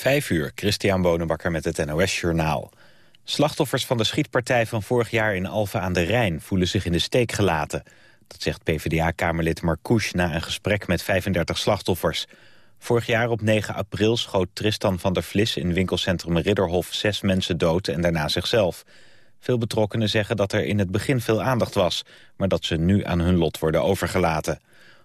Vijf uur, Christian Bonenbakker met het NOS Journaal. Slachtoffers van de schietpartij van vorig jaar in Alphen aan de Rijn... voelen zich in de steek gelaten. Dat zegt PvdA-kamerlid Marcouch na een gesprek met 35 slachtoffers. Vorig jaar op 9 april schoot Tristan van der Vlis... in winkelcentrum Ridderhof zes mensen dood en daarna zichzelf. Veel betrokkenen zeggen dat er in het begin veel aandacht was... maar dat ze nu aan hun lot worden overgelaten.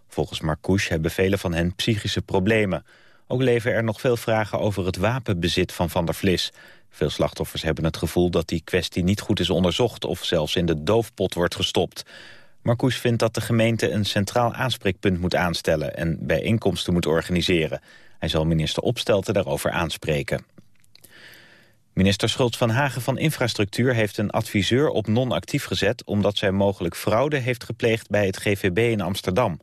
Volgens Marcouch hebben velen van hen psychische problemen... Ook leven er nog veel vragen over het wapenbezit van Van der Vlis. Veel slachtoffers hebben het gevoel dat die kwestie niet goed is onderzocht... of zelfs in de doofpot wordt gestopt. Marcouch vindt dat de gemeente een centraal aanspreekpunt moet aanstellen... en bijeenkomsten moet organiseren. Hij zal minister Opstelten daarover aanspreken. Minister Schultz van Hagen van Infrastructuur heeft een adviseur op non-actief gezet... omdat zij mogelijk fraude heeft gepleegd bij het GVB in Amsterdam...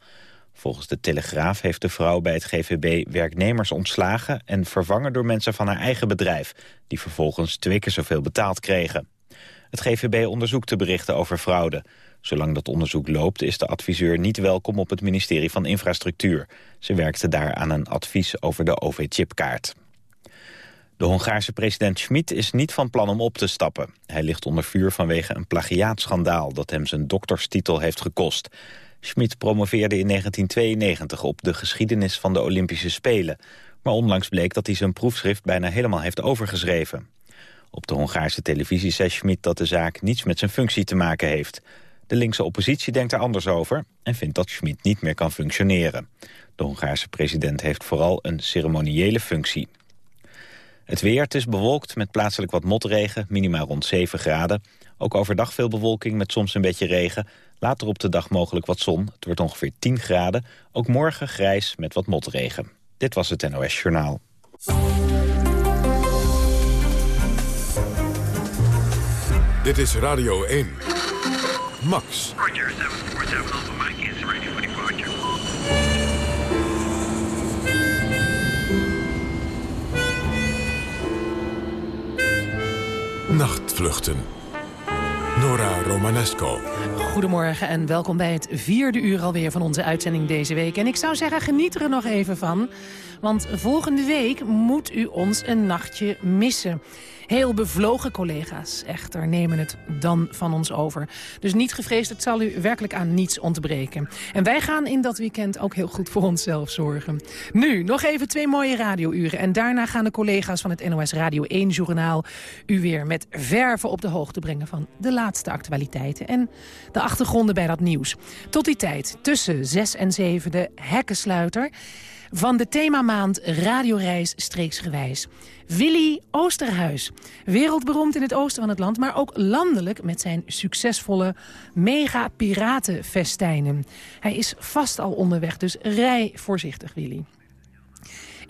Volgens de Telegraaf heeft de vrouw bij het GVB werknemers ontslagen... en vervangen door mensen van haar eigen bedrijf... die vervolgens twee keer zoveel betaald kregen. Het GVB onderzoekt de berichten over fraude. Zolang dat onderzoek loopt is de adviseur niet welkom op het ministerie van Infrastructuur. Ze werkte daar aan een advies over de OV-chipkaart. De Hongaarse president Schmid is niet van plan om op te stappen. Hij ligt onder vuur vanwege een plagiaatschandaal dat hem zijn dokterstitel heeft gekost. Schmid promoveerde in 1992 op de geschiedenis van de Olympische Spelen. Maar onlangs bleek dat hij zijn proefschrift bijna helemaal heeft overgeschreven. Op de Hongaarse televisie zei Schmid dat de zaak niets met zijn functie te maken heeft. De linkse oppositie denkt er anders over en vindt dat Schmid niet meer kan functioneren. De Hongaarse president heeft vooral een ceremoniële functie. Het weer, het is bewolkt met plaatselijk wat motregen, minimaal rond 7 graden. Ook overdag veel bewolking met soms een beetje regen. Later op de dag mogelijk wat zon. Het wordt ongeveer 10 graden. Ook morgen grijs met wat motregen. Dit was het NOS Journaal. Dit is Radio 1. Max. Roger, 747 Nachtvluchten. Nora Romanesco. Goedemorgen en welkom bij het vierde uur alweer van onze uitzending deze week. En ik zou zeggen, geniet er nog even van. Want volgende week moet u ons een nachtje missen. Heel bevlogen collega's echter nemen het dan van ons over. Dus niet gevreesd, het zal u werkelijk aan niets ontbreken. En wij gaan in dat weekend ook heel goed voor onszelf zorgen. Nu, nog even twee mooie radiouren. En daarna gaan de collega's van het NOS Radio 1-journaal... u weer met verven op de hoogte brengen van de laatste actualiteiten... en de achtergronden bij dat nieuws. Tot die tijd, tussen 6 en 7 de hekkensluiter van de themamaand Radioreis Streeksgewijs. Willy Oosterhuis. Wereldberoemd in het oosten van het land, maar ook landelijk met zijn succesvolle mega-piratenfestijnen. Hij is vast al onderweg, dus rij voorzichtig, Willy.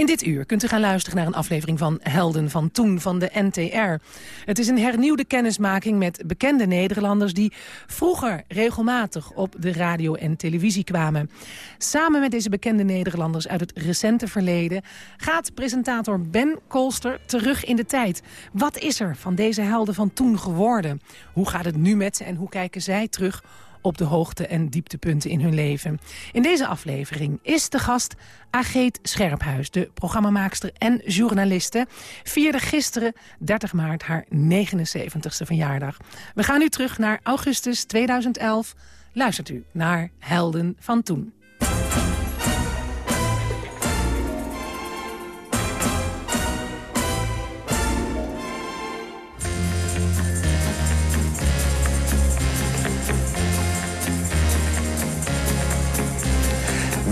In dit uur kunt u gaan luisteren naar een aflevering van Helden van Toen van de NTR. Het is een hernieuwde kennismaking met bekende Nederlanders... die vroeger regelmatig op de radio en televisie kwamen. Samen met deze bekende Nederlanders uit het recente verleden... gaat presentator Ben Kolster terug in de tijd. Wat is er van deze helden van toen geworden? Hoe gaat het nu met ze en hoe kijken zij terug op de hoogte- en dieptepunten in hun leven. In deze aflevering is de gast Ageet Scherphuis, de programmamaakster en journaliste, vierde gisteren 30 maart haar 79ste verjaardag. We gaan nu terug naar augustus 2011. Luistert u naar Helden van Toen.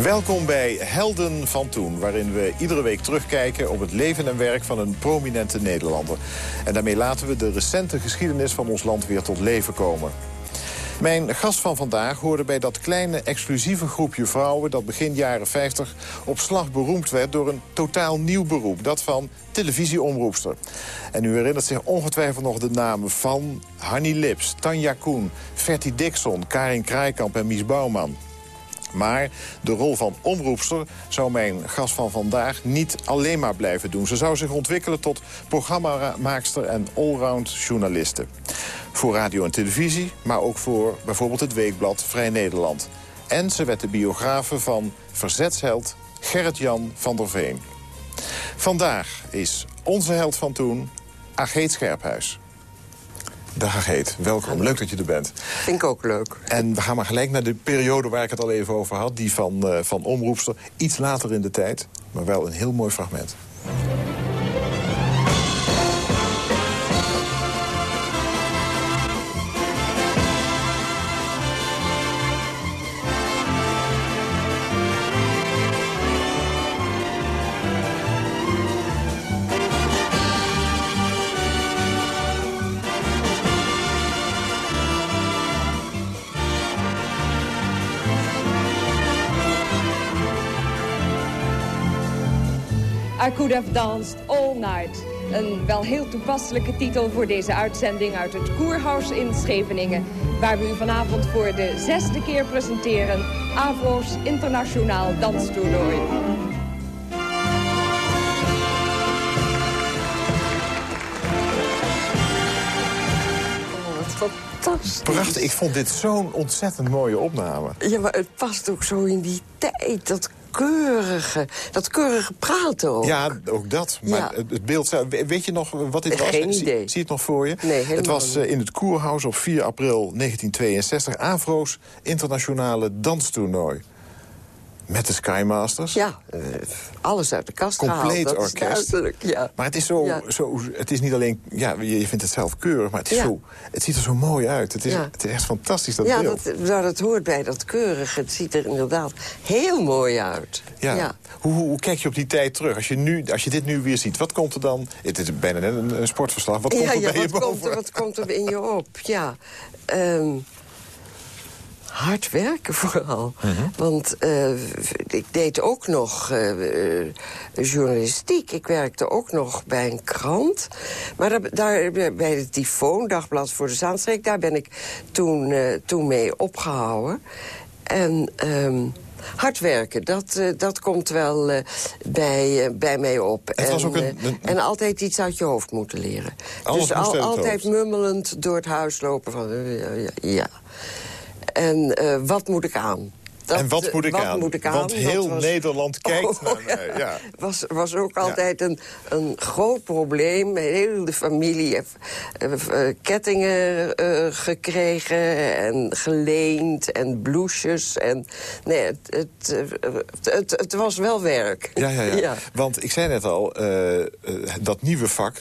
Welkom bij Helden van Toen, waarin we iedere week terugkijken op het leven en werk van een prominente Nederlander. En daarmee laten we de recente geschiedenis van ons land weer tot leven komen. Mijn gast van vandaag hoorde bij dat kleine exclusieve groepje vrouwen... dat begin jaren 50 op slag beroemd werd door een totaal nieuw beroep. Dat van televisieomroepster. En u herinnert zich ongetwijfeld nog de namen van Hanny Lips, Tanja Koen... Fertie Dixon, Karin Kraaikamp en Mies Bouwman. Maar de rol van omroepster zou mijn gast van vandaag niet alleen maar blijven doen. Ze zou zich ontwikkelen tot programmamaakster en allround journaliste. Voor radio en televisie, maar ook voor bijvoorbeeld het weekblad Vrij Nederland. En ze werd de biografe van verzetsheld Gerrit-Jan van der Veen. Vandaag is onze held van toen, Ageet Scherphuis. Dag Ageet, welkom. Leuk dat je er bent. Vind ik ook leuk. En we gaan maar gelijk naar de periode waar ik het al even over had. Die van, uh, van Omroepster. Iets later in de tijd, maar wel een heel mooi fragment. I Could Have Danced All Night. Een wel heel toepasselijke titel voor deze uitzending uit het Koerhuis in Scheveningen... waar we u vanavond voor de zesde keer presenteren... Avro's Internationaal Danstoernooi. Fantastisch. Prachtig, ik vond dit zo'n ontzettend mooie opname. Ja, maar het past ook zo in die tijd. Dat keurige, dat keurige praten ook. Ja, ook dat. Maar Ja. het, beeld, weet je nog wat dit was? Geen Zie- idee. Zie, je het nog voor je? Nee, Het was eh, in het Koerhuis op 4 april 1962. Avro's internationale danstoernooi. Met de Skymasters. Ja, alles uit de kast Compleet gehaald. Orkest. ja. Maar het is zo, Ja. zo, het is niet alleen, ja, je vindt het zelf keurig, maar het, is Ja. zo, het ziet er zo mooi uit. Het is, Ja. het is echt fantastisch, dat ja, beeld. dat, nou, dat hoort bij dat keurige. Het ziet er inderdaad heel mooi uit. Ja. Hoe, hoe, hoe kijk je op die tijd terug? Als je, nu, als je dit nu weer ziet, wat komt er dan... Het is bijna net een, een sportverslag. Wat komt ja, er ja, bij je wat, komt boven? er, wat komt er in je op? Ja, ehm, hard werken vooral. Mhm. Want eh, ik deed ook nog eh, journalistiek. Ik werkte ook nog bij een krant. Maar daar, daar, bij het Tyfoon, Dagblad voor de Zaanstreek... daar ben ik toen, eh, toen mee opgehouden. En... ehm, Hard werken, dat, dat komt wel bij, bij mij op. En, een- een- en altijd iets uit je hoofd moeten leren. Alles dus altijd mummelend door het huis lopen van... ja. En eh, wat moet ik aan? Dat, en wat moet ik aan? Moet ik aan? Want heel was- Nederland kijkt Oh, naar mij. Ja. was, was ook altijd een, een groot probleem. Heel de familie heeft eh, eh, kettingen eh, gekregen en geleend en blouses. En, nee, het, het, het, het was wel werk. Ja, ja, ja, Want ik zei net al, dat nieuwe vak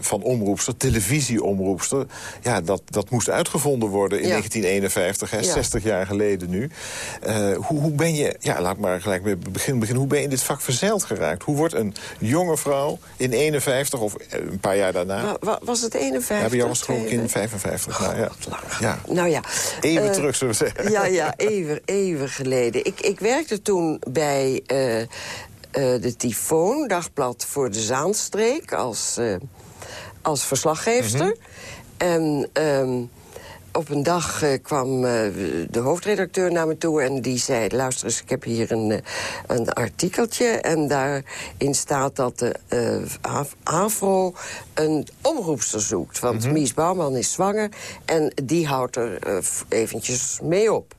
van omroepster, televisieomroepster... ja, dat, dat moest uitgevonden worden in Ja. 1951, hè, Ja. 60 jaar geleden nu. Eh, hoe, hoe ben je, ja, laat maar gelijk bij het begin beginnen... hoe ben je in dit vak verzeild geraakt? Hoe wordt een jonge vrouw in 51 of eh, een paar jaar daarna... Wa- wa- was het 51? ja, bij jou was het 52? 55. nou, ja. Lang. Ja. Nou ja. Even eh, terug, zullen we zeggen. Ja, ja, even, even geleden. Ik, ik werkte toen bij de Tyfoon, dagblad voor de Zaanstreek, als, als verslaggeefster. Mhm. En ehm, op een dag eh, kwam eh, de hoofdredacteur naar me toe en die zei... luister eens, ik heb hier een, eh, een artikeltje... en daarin staat dat de AVRO een omroepster zoekt. Want Mies Bouwman is zwanger en die houdt er eventjes mee op.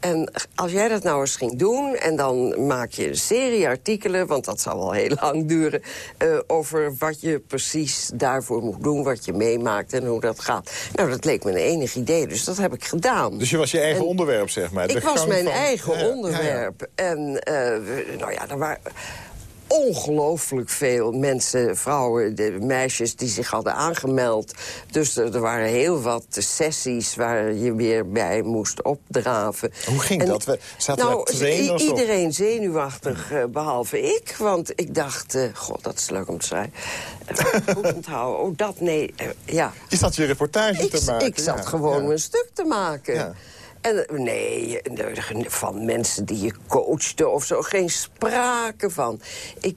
En als jij dat nou eens ging doen... en dan maak je een serie artikelen... want dat zal wel heel lang duren... eh, over wat je precies daarvoor moet doen... wat je meemaakt en hoe dat gaat. Nou, dat leek me een enig idee, dus dat heb ik gedaan. Dus je was je eigen En onderwerp, zeg maar. ik was mijn van- eigen Ja, ja, ja. onderwerp. En eh, nou ja, er waren ongelooflijk veel mensen, vrouwen, de meisjes die zich hadden aangemeld. Dus er, er waren heel wat sessies waar je weer bij moest opdraven. Hoe ging En- dat? We- zaten nou, iedereen zenuwachtig, eh, behalve ik. Want ik dacht, eh, god, dat is leuk om te zijn. Eh, Goed onthouden. Oh, dat, nee, ja. Je zat je reportage Ik, te maken. ik zat ja, gewoon ja. mijn stuk te maken. Ja. En nee, van mensen die je coachte of zo, geen sprake van. Ik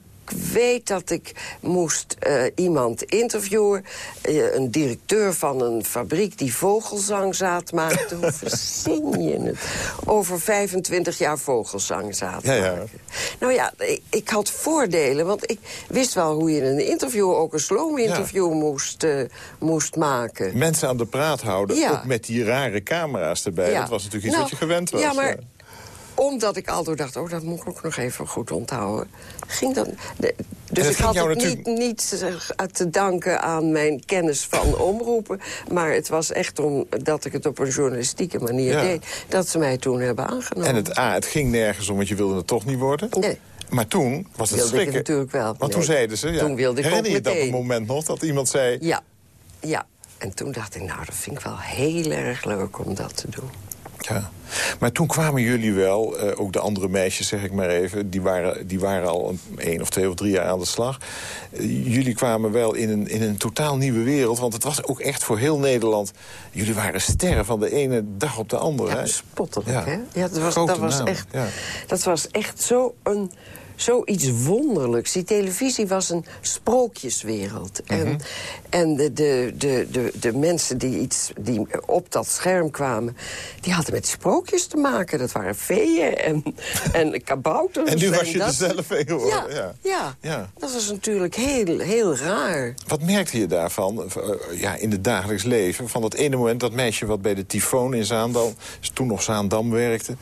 weet dat ik moest eh, iemand interviewen. eh, een directeur van een fabriek die vogelzangzaad maakte. Hoe verzin je het? Over 25 jaar vogelzangzaad Ja. Nou ja, ik, ik had voordelen, want ik wist wel hoe je een interview... ook een sloominterview moest, eh, moest maken. Mensen aan de praat houden, ook met die rare camera's erbij. Dat was natuurlijk iets Nou, wat je gewend was. Ja, maar omdat ik altijd dacht, oh, dat moet ik ook nog even goed onthouden. Ging dan, de- Dus ik had het natuurlijk- niet, niet eh, te danken aan mijn kennis van omroepen. Maar het was echt omdat ik het op een journalistieke manier Ja. deed... dat ze mij toen hebben aangenomen. En het, A, het ging nergens om, want je wilde het toch niet worden. Nee. Maar toen was het Wilde ik schrikken. het natuurlijk wel. Want toen zeiden ze... Ja, Toen wilde ik herinner je dat moment nog? Dat iemand zei... Ja, ja. En toen dacht ik, nou, dat vind ik wel heel erg leuk om dat te doen. Ja. Maar toen kwamen jullie wel, eh, ook de andere meisjes zeg ik maar even... die waren, die waren al een, één of twee of drie jaar aan de slag. Eh, jullie kwamen wel in een, in een totaal nieuwe wereld. Want het was ook echt voor heel Nederland... jullie waren sterren van de ene dag op de andere. Ja, hè? bespottelijk, Ja. hè? Ja, dat was, Grote dat was, echt, ja. dat was echt zo een, zoiets wonderlijks. Die televisie was een sprookjeswereld. Mhm. En, en de, de, de, de, de mensen die, iets, die op dat scherm kwamen... die hadden met sprookjes te maken. Dat waren feeën en, en kabouters. En nu was je dat- er zelf een geworden, Ja, ja. ja. Dat was natuurlijk heel, heel raar. Wat merkte je daarvan eh, ja, in het dagelijks leven? Van dat ene moment, dat meisje wat bij de tyfoon in Zaandam... toen nog Zaandam werkte...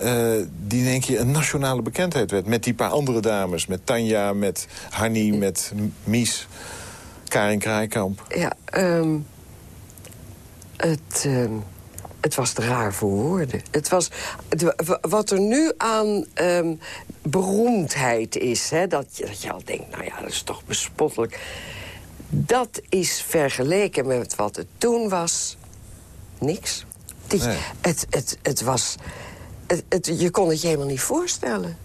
eh, die in één keer een nationale bekendheid werd. Met die paar andere dames. Met Tanja, met Hanni, met Mies, Karin Kraaikamp. Ja, ehm, het, ehm, het was te raar voor woorden. Het was, wat er nu aan ehm, beroemdheid is... Hè, dat, je, dat je al denkt, nou ja, dat is toch bespottelijk... dat is vergeleken met wat het toen was, niks. Het, Nee. het, het, het was... Het, het- je kon het je helemaal niet voorstellen.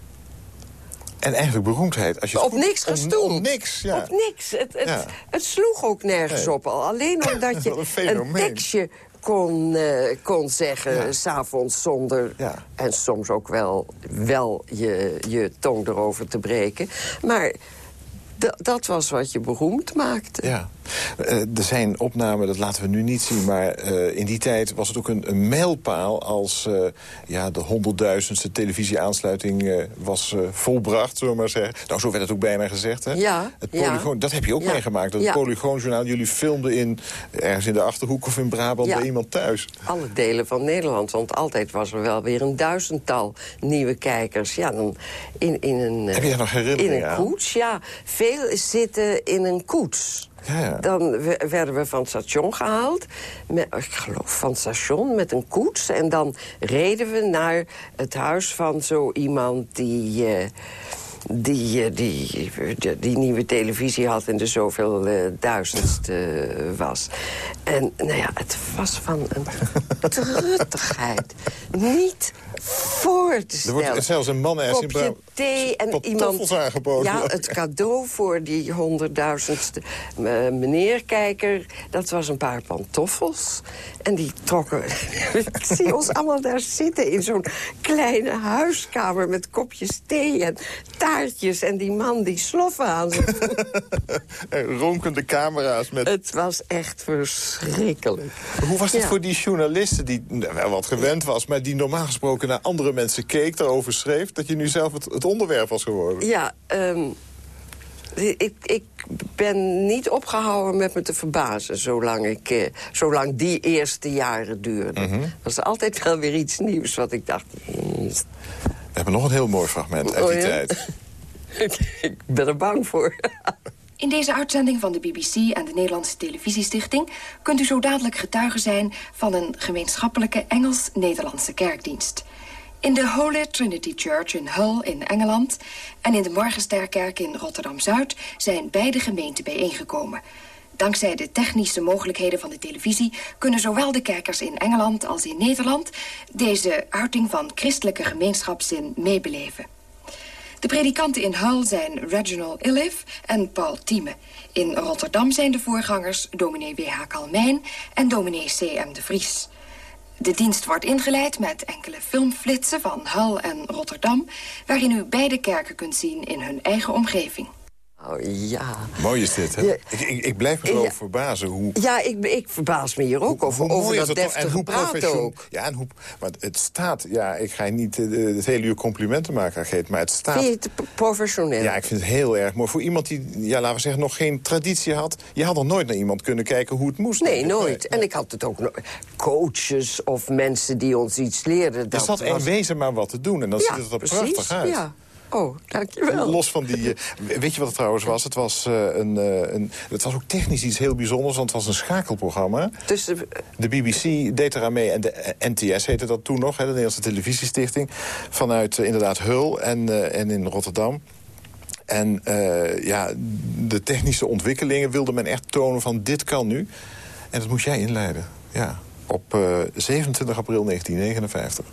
En eigenlijk beroemdheid. Als je Op niks gestoeld. Om, niks, ja. Op niks. Het, het, Ja. het sloeg ook nergens Nee. op al. Alleen omdat je een tekstje kon, eh, kon zeggen, Ja. s s'avonds zonder... Ja. en soms ook wel, wel je, je tong erover te breken. Maar dat was wat je beroemd maakte. Ja. Eh, er zijn opnamen, dat laten we nu niet zien... maar eh, in die tijd was het ook een, een mijlpaal... als eh, ja, de honderdduizendste televisieaansluiting was volbracht, zullen we maar zeggen. Nou, zo werd het ook bijna gezegd, hè? Ja, Het ja. polygoon, dat heb je ook Ja. meegemaakt. Dat Ja. het Polygoonjournaal, jullie filmden in, ergens in de Achterhoek... of in Brabant bij iemand thuis. Alle delen van Nederland, want altijd was er wel weer een duizendtal nieuwe kijkers. Ja, dan in, in een, Heb je daar nog herinneringen In een koets, ja. Veel zitten in een koets. Dan we- werden we van het station gehaald. Met, ik geloof van het station met een koets. En dan reden we naar het huis van zo iemand die... eh, die, eh, die, die, die nieuwe televisie had en de zoveel eh, duizendste was. En nou ja, het was van een truttigheid. Niet voor te Er stellen. wordt zelfs een man ergens in Kopje thee en iemand... aangeboden. Ja, het cadeau voor die honderdduizendste eh, meneerkijker... dat was een paar pantoffels. En die trokken... Ik zie ons allemaal daar zitten in zo'n kleine huiskamer... met kopjes thee en En die man die sloffen aan zijn Eh, ronkende camera's met Het was echt verschrikkelijk. Hoe was het Ja. voor die journalisten die nou, wel wat gewend was... maar die normaal gesproken naar andere mensen keek, daarover schreef... dat je nu zelf het, het onderwerp was geworden? Ja, ehm, ik, ik ben niet opgehouden met me te verbazen... zolang, ik, eh, zolang die eerste jaren duurden. Mhm. Er was altijd wel weer iets nieuws wat ik dacht... hmm, We hebben nog een heel mooi fragment uit Oh, die ja? tijd. ik, ben er bang voor. In deze uitzending van de BBC en de Nederlandse Televisiestichting... kunt u zo dadelijk getuige zijn van een gemeenschappelijke Engels-Nederlandse kerkdienst. In de Holy Trinity Church in Hull in Engeland... en in de Morgensterkerk in Rotterdam-Zuid... zijn beide gemeenten bijeengekomen. Dankzij de technische mogelijkheden van de televisie... kunnen zowel de kijkers in Engeland als in Nederland... deze uiting van christelijke gemeenschapszin meebeleven. De predikanten in Hull zijn Reginald Illiff en Paul Thieme. In Rotterdam zijn de voorgangers dominee W.H. Kalmijn en dominee C.M. de Vries. De dienst wordt ingeleid met enkele filmflitsen van Hull en Rotterdam... waarin u beide kerken kunt zien in hun eigen omgeving. Oh, ja. Mooi is dit, hè? Ja. Ik, ik, ik blijf me Ja. verbazen hoe... Ja, ik, ik verbaas me hier ook over, hoe over dat deftige praten ook. Ja, en hoe, want het staat... Ja, ik ga je niet eh, het hele uur complimenten maken, Geet, maar het staat... Vind je het p- professioneel? Ja, ik vind het heel erg mooi. Voor iemand die, ja, laten we zeggen, nog geen traditie had... je had nog nooit naar iemand kunnen kijken hoe het moest. Nee, nooit. En ik had het ook nooit. Coaches of mensen die ons iets leerden. Er zat was- wezen maar wat te doen en dan ja, ziet het er prachtig uit. Ja. Oh, dankjewel. Los van die... eh, weet je wat het trouwens was? Het was, eh, een, eh, een, het was ook technisch iets heel bijzonders, want het was een schakelprogramma. Tussen, De BBC deed eraan mee en de NTS heette dat toen nog, hè, de Nederlandse Televisiestichting. Vanuit inderdaad Hul en, en in Rotterdam. En ja, de technische ontwikkelingen wilde men echt tonen van dit kan nu. En dat moest jij inleiden. Ja, op eh, 27 april 1959.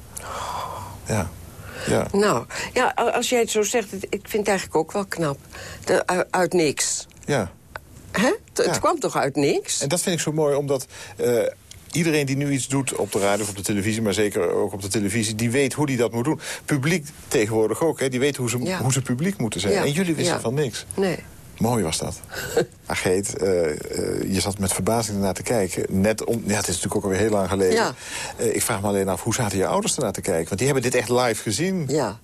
Ja, ja. nou, ja, als jij het zo zegt, ik vind het eigenlijk ook wel knap. De, uit, niks. ja. Hè? Het, kwam toch uit niks? En dat vind ik zo mooi, omdat eh, iedereen die nu iets doet op de radio of op de televisie... maar zeker ook op de televisie, die weet hoe die dat moet doen. Publiek tegenwoordig ook, hè, die weet hoe ze, Ja. hoe ze publiek moeten zijn. Ja, En jullie wisten van niks. Nee. Mooi was dat. Ageet, eh, eh, je zat met verbazing ernaar te kijken. Net om, ja, het is natuurlijk ook alweer heel lang geleden. Ja. Eh, ik vraag me alleen af, hoe zaten je ouders ernaar te kijken? Want die hebben dit echt live gezien. Ja.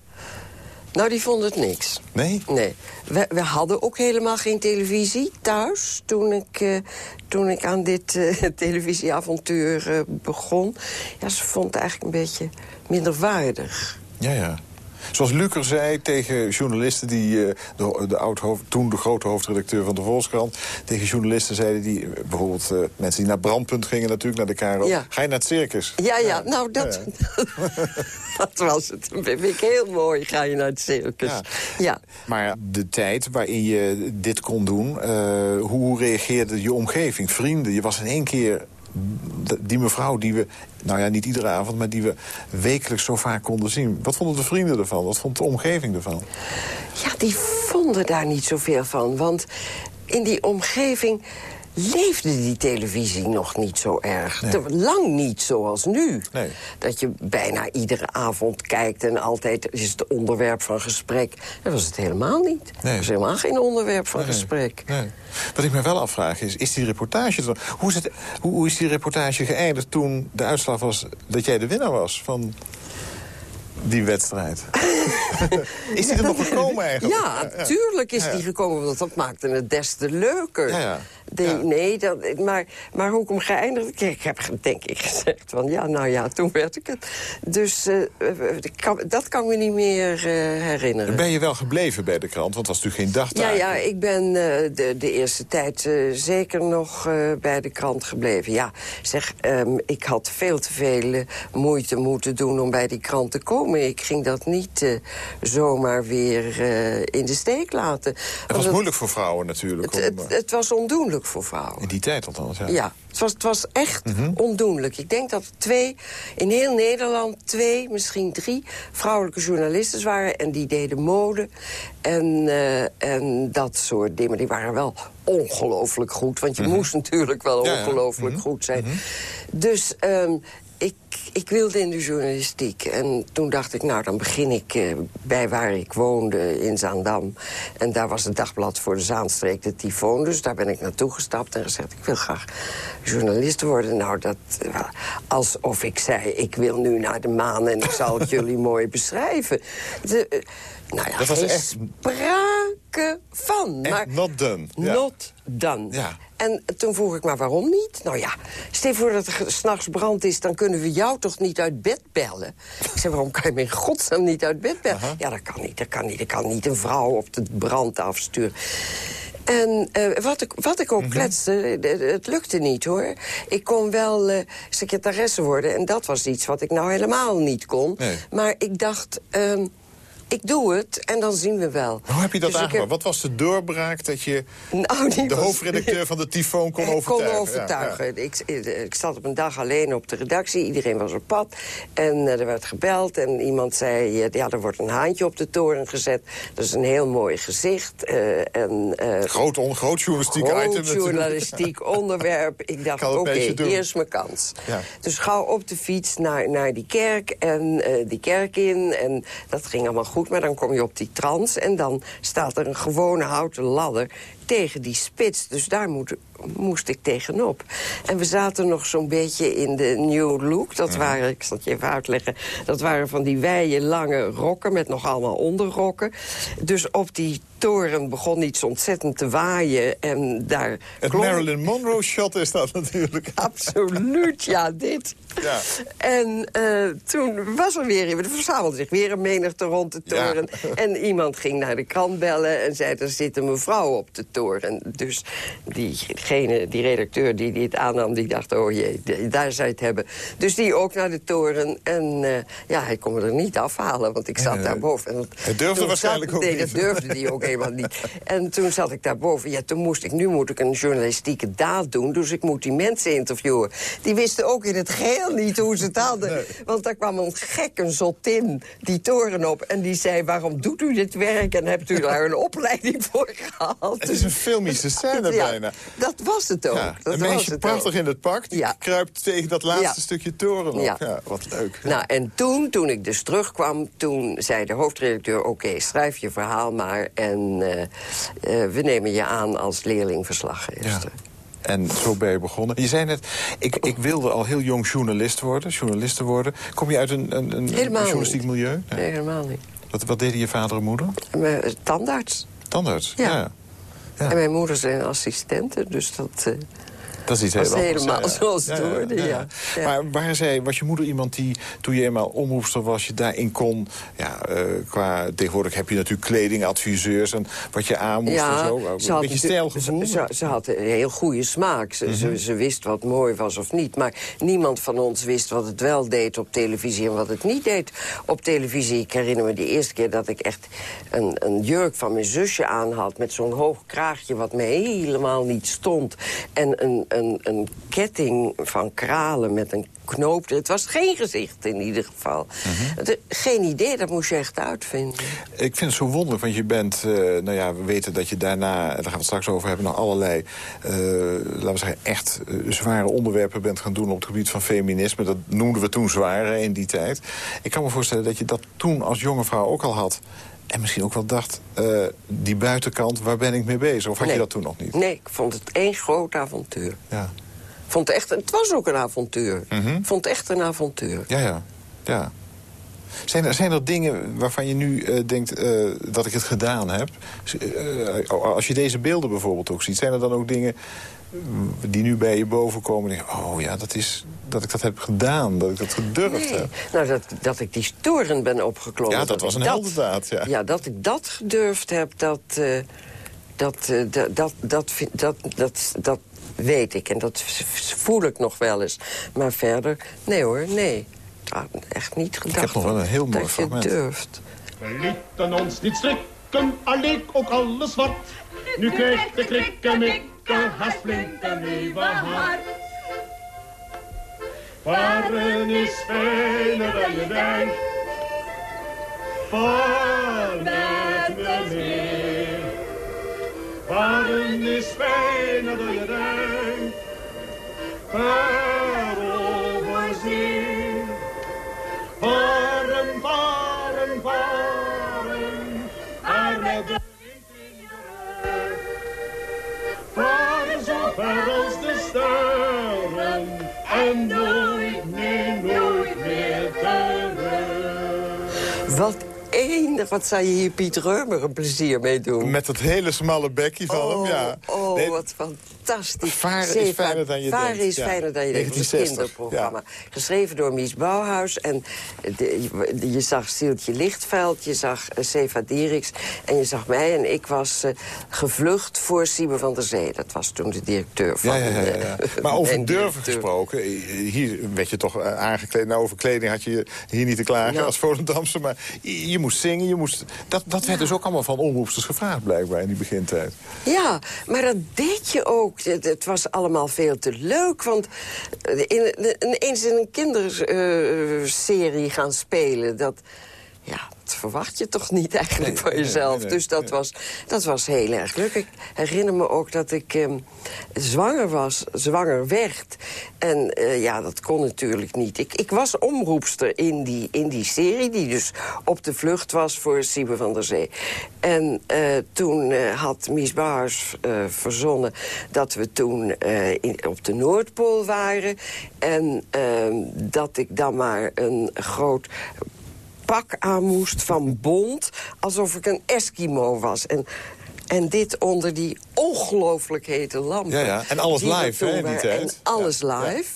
Nou, die vonden het niks. Nee? Nee. We, we hadden ook helemaal geen televisie thuis toen ik, toen ik aan dit televisieavontuur begon. Ja, ze vond het eigenlijk een beetje minderwaardig. Ja, ja. Zoals Lucer zei tegen journalisten die... eh, de, de oud hoofd, toen de grote hoofdredacteur van de Volkskrant... tegen journalisten zeiden die... eh, bijvoorbeeld eh, mensen die naar Brandpunt gingen natuurlijk, naar de. Ja. Ga je naar het circus? Ja, ja, nou, dat, dat was het. Dat vind ik heel mooi, ga je naar het circus. Ja. Ja. Maar de tijd waarin je dit kon doen... hoe reageerde je omgeving, vrienden? Je was in één keer die mevrouw die we... nou ja, niet iedere avond, maar die we wekelijks zo vaak konden zien. Wat vonden de vrienden ervan? Wat vond de omgeving ervan? Ja, die vonden daar niet zoveel van. Want in die omgeving leefde die televisie nog niet zo erg. Nee. Te- Lang niet zoals nu. Nee. Dat je bijna iedere avond kijkt en altijd is het onderwerp van gesprek. Dat was het helemaal niet. Nee. Was helemaal geen onderwerp van gesprek. Nee. Wat ik me wel afvraag is, is die reportage... Hoe is, het, hoe, hoe is die reportage geëindigd toen de uitslag was... dat jij de winnaar was van die wedstrijd? is die er nog gekomen eigenlijk? Ja, tuurlijk is die gekomen, want dat maakte het des te leuker. Ja, ja. De- Ja. Nee, dat, maar, maar hoe ik hem geëindigd... Ik heb denk ik gezegd van ja, nou ja, toen werd ik het. Dus ik kan- dat kan me niet meer eh, herinneren. Ben je wel gebleven bij de krant? Want het was natuurlijk geen dagtaak. Ja, ja, ik ben de, de eerste tijd zeker nog bij de krant gebleven. Ja, zeg, ehm, ik had veel te veel moeite moeten doen om bij die krant te komen. Ik ging dat niet zomaar weer in de steek laten. Het was moeilijk voor vrouwen natuurlijk. Het, om, het, het was ondoenlijk voor vrouwen. in die tijd althans, ja. Ja, het was, het was echt Mhm. ondoenlijk. Ik denk dat er twee, in heel Nederland twee, misschien drie vrouwelijke journalisten waren. En die deden mode en, eh, en dat soort dingen. Maar die waren wel ongelooflijk goed. Want je moest natuurlijk wel Mhm. Ja, ongelooflijk Mhm. goed zijn. Dus ehm, ik, ik wilde in de journalistiek. En toen dacht ik, nou, dan begin ik eh, bij waar ik woonde, in Zaandam. En daar was het dagblad voor de Zaanstreek, de Tyfoon. Dus daar ben ik naartoe gestapt en gezegd... ik wil graag journalist worden. Nou, dat, eh, alsof ik zei, ik wil nu naar de maan... en ik zal het jullie mooi beschrijven. De, eh, nou ja, Dat was echt- sprake van. Echt maar not done. Ja. Not done. Ja. En toen vroeg ik maar waarom niet? Nou ja, stel voor dat er s'nachts brand is... dan kunnen we jou toch niet uit bed bellen? Ik zei, waarom kan je me in godsnaam niet uit bed bellen? Ja, dat kan niet, dat kan niet. Ik kan niet een vrouw op de brand afsturen. En eh, wat, ik, wat ik ook Mhm. kletste, eh, het lukte niet hoor. Ik kon wel eh, secretaresse worden en dat was iets wat ik nou helemaal niet kon. Nee. Maar ik dacht, ehm, ik doe het en dan zien we wel. Hoe heb je dat Dus ik aangepakt? heb- Wat was de doorbraak dat je Nou, de was- hoofdredacteur van de Tyfoon kon overtuigen? kon overtuigen. Ik, ik zat op een dag alleen op de redactie. Iedereen was op pad. En eh, er werd gebeld. En iemand zei, eh, ja, er wordt een haantje op de toren gezet. Dat is een heel mooi gezicht. eh, en, eh, Groot, on, groot journalistiek groot item natuurlijk. journalistiek onderwerp. Ik dacht, oké, doen. hier is mijn kans. Ja. Dus gauw op de fiets naar, naar die kerk en eh, die kerk in. En dat ging allemaal goed, maar dan kom je op die trans... en dan staat er een gewone houten ladder tegen die spits. Dus daar moet, moest ik tegenop. En we zaten nog zo'n beetje in de new look. Dat waren, ik zal het je even uitleggen... dat waren van die wijde lange rokken met nog allemaal onderrokken. Dus op die toren begon iets ontzettend te waaien. En daar Het Marilyn Monroe shot is dat natuurlijk. Absoluut, ja, dit. Ja. En eh, toen was er weer, er verzamelde zich weer een menigte rond de Ja. toren. En iemand ging naar de krant bellen en zei, er zit een mevrouw op de toren. Dus diegene, die redacteur die dit aannam, die dacht, oh jee, daar zou je het hebben. Dus die ook naar de toren. En eh, ja, hij kon me er niet afhalen, want ik zat Nee, daar boven. En hij durfde waarschijnlijk zat, ook nee, niet. dat durfde hij ook helemaal niet. En toen zat ik daarboven. Ja, toen moest ik, nu moet ik een journalistieke daad doen. Dus ik moet die mensen interviewen. Die wisten ook in het geheel niet hoe ze het hadden. Want daar kwam een gek, een zottin, die toren op. En die zei, waarom doet u dit werk? En hebt u daar een opleiding voor gehaald? Het een filmische scène Ja, bijna. Dat was het ook. Ja, dat een meisje prachtig ook. in het pak. Die Ja. kruipt tegen dat laatste stukje toren op. Ja. Wat leuk. Nou, en toen, toen ik dus terugkwam, toen zei de hoofdredacteur... oké, schrijf je verhaal maar en eh, eh, we nemen je aan als leerlingverslaggever. En zo ben je begonnen. Je zei net, ik, ik wilde al heel jong journalist worden, journaliste worden. Kom je uit een, een, een journalistiek niet. milieu? Nee, helemaal niet. Wat, wat deden je vader en moeder? Eh, tandarts. Tandarts? Ja. ja. En mijn moeder zijn assistente, dus dat... Dat is iets heel was anders. helemaal zoals het hoorde, ja. Maar waar zij, was je moeder iemand die, toen je eenmaal omroepster was... je daarin kon, ja, eh, qua... Tegenwoordig heb je natuurlijk kledingadviseurs en wat je aan moest en zo. Een beetje stijlgevoel. Ze, ze had een heel goede smaak. Ze, Mhm. ze, ze wist wat mooi was of niet. Maar niemand van ons wist wat het wel deed op televisie... en wat het niet deed op televisie. Ik herinner me die eerste keer dat ik echt een, een jurk van mijn zusje aan had... met zo'n hoog kraagje wat me helemaal niet stond. En een, een, een ketting van kralen met een knoop. Het was geen gezicht in ieder geval. Mhm. De- geen idee, dat moest je echt uitvinden. Ik vind het zo wonderlijk, want je bent... eh, nou ja, we weten dat je daarna, daar gaan we het straks over hebben... nog allerlei, eh, laten we zeggen, echt eh, zware onderwerpen bent gaan doen... op het gebied van feminisme. Dat noemden we toen zwaar hè, in die tijd. Ik kan me voorstellen dat je dat toen als jonge vrouw ook al had... en misschien ook wel dacht, eh, die buitenkant, waar ben ik mee bezig? Of had Nee. je dat toen nog niet? Nee, ik vond het één groot avontuur. Ja, Vond het, echt, het was ook een avontuur. Mhm. Vond het echt een avontuur. ja, ja. ja. Zijn er, zijn er dingen waarvan je nu eh, denkt eh, dat ik het gedaan heb? Als je deze beelden bijvoorbeeld ook ziet... zijn er dan ook dingen mm, die nu bij je boven komen... en denk je, oh ja, dat is dat ik dat heb gedaan, dat ik dat gedurfd heb. Nou, dat, dat ik die storen ben opgeklommen. Ja, dat was ik een heldendaad, ja. Ja, dat ik dat gedurfd heb, dat, eh, dat, eh, dat, dat, dat, dat, dat, dat weet ik. En dat voel ik nog wel eens. Maar verder, nee hoor, nee. Ik had echt niet gedacht heb nog wel een heel mooi dat fragment. je durft. We lieten ons niet strikken, al leek ook alles zwart. Nu krijgt de krikke haast flink een nieuwe hart. Varen is fijner dan je denkt. Vaar met me mee. Varen is fijner dan je denkt. Ver over zee. Varen, Varen zo ver als de sterren en nooit meer, nooit meer terug. Wat wat zou je hier Piet Reumer een plezier mee doen. Met dat hele smalle bekje van oh, hem, ja. Oh, Nee, wat fantastisch. Varen is fijner dan je Varen denkt, is fijner dan je denkt. 1960, kinderprogramma. Geschreven door Mies Bouwhuis. En de- je, je zag Sieltje Lichtveld, je zag uh, Seva Dieriks... en je zag mij en ik was eh, gevlucht voor Siebe van der Zee. Dat was toen de directeur van... Ja, ja, ja, ja. eh, Maar over durven gesproken. Hier werd je toch eh, aangekleed. Nou, over kleding had je hier niet te klagen Nou. als Volendamse. Maar je je moest zingen, je moest... Dat, dat werd dus ook allemaal van omroepsters gevraagd, blijkbaar, in die begintijd. Ja, maar dat deed je ook. Het, was allemaal veel te leuk. Want eh, in, in- eens in een kinderserie gaan spelen... dat, ja, dat verwacht je toch niet eigenlijk Nee, van nee, jezelf. nee, dus dat, was, dat was heel erg leuk. Ik herinner me ook dat ik ehm, zwanger was, zwanger werd. En eh, ja, dat kon natuurlijk niet. Ik, ik was omroepster in die, in die serie... die dus op de vlucht was voor Siebe van der Zee. En eh, toen eh, had Mies Bouwers eh, verzonnen... dat we toen eh, in, op de Noordpool waren... en ehm, dat ik dan maar een groot pak aan moest van bont... alsof ik een Eskimo was. En en dit onder die ongelooflijk hete lampen. Ja, ja. En alles die live, hè, die tijd. En alles Ja, live.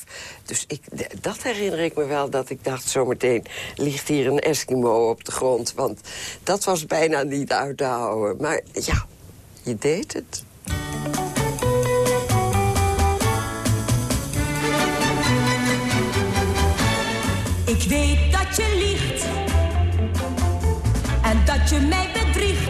Dus ik, dat herinner ik me wel, dat ik dacht... zometeen ligt hier een Eskimo op de grond. Want dat was bijna niet uit te houden. Maar ja, je deed het. Ik weet dat je mij bedriegt.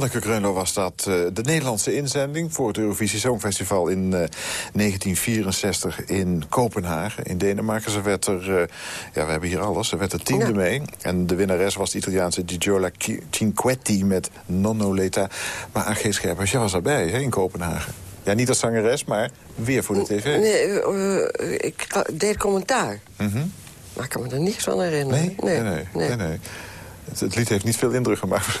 Anneke Kreunlo was dat, eh, de Nederlandse inzending... voor het Eurovisie Songfestival in eh, 1964 in Kopenhagen, in Denemarken. Ze werd er, eh, ja, we hebben hier alles, ze werd er tiende Ja. mee. En de winnares was de Italiaanse Gigiola Cinquetti met Nonno Leta. Maar AG Scherpers, jij was erbij hè, in Kopenhagen. Ja, niet als zangeres, maar weer voor de tv. Nee, eh, ik deed commentaar. Maar ik kan me er niets van herinneren. Nee? Nee, nee. nee, nee. Het, lied heeft niet veel indruk gemaakt.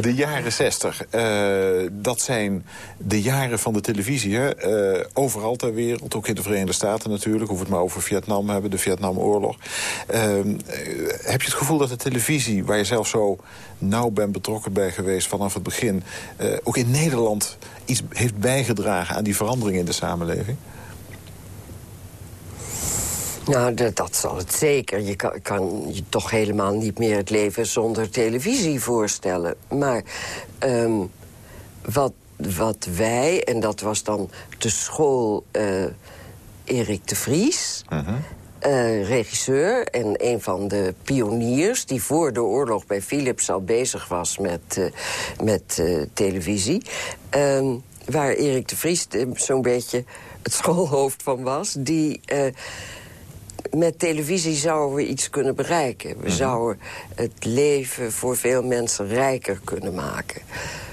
De jaren zestig, eh, dat zijn de jaren van de televisie. Hè? Eh, overal ter wereld, ook in de Verenigde Staten natuurlijk. Of we het maar over Vietnam hebben, de Vietnamoorlog. Eh, eh, heb je het gevoel dat de televisie, waar je zelf zo nauw bent betrokken bij geweest vanaf het begin... ook in Nederland iets heeft bijgedragen aan die verandering in de samenleving? Nou, dat, dat zal het zeker. Je kan, kan je toch helemaal niet meer het leven zonder televisie voorstellen. Maar ehm, wat, wat wij, en dat was dan de school eh, Erik de Vries... eh, regisseur en een van de pioniers... die voor de oorlog bij Philips al bezig was met, eh, met televisie... Ehm, waar Erik de Vries zo'n beetje het schoolhoofd van was... die... met televisie zouden we iets kunnen bereiken. We zouden het leven voor veel mensen rijker kunnen maken.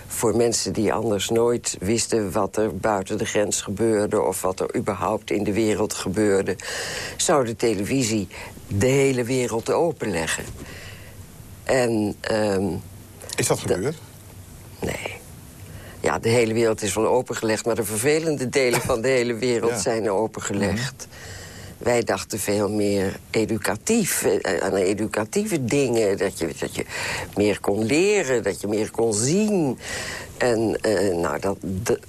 voor mensen die anders nooit wisten wat er buiten de grens gebeurde... of wat er überhaupt in de wereld gebeurde... zou de televisie de hele wereld openleggen. En... ehm, Is dat gebeurd? Nee. Ja, de hele wereld is wel opengelegd... maar de vervelende delen van de hele wereld Ja. zijn opengelegd. Wij dachten veel meer educatief, eh, aan educatieve dingen. Dat je, dat je meer kon leren, dat je meer kon zien. En eh, nou, dat... de-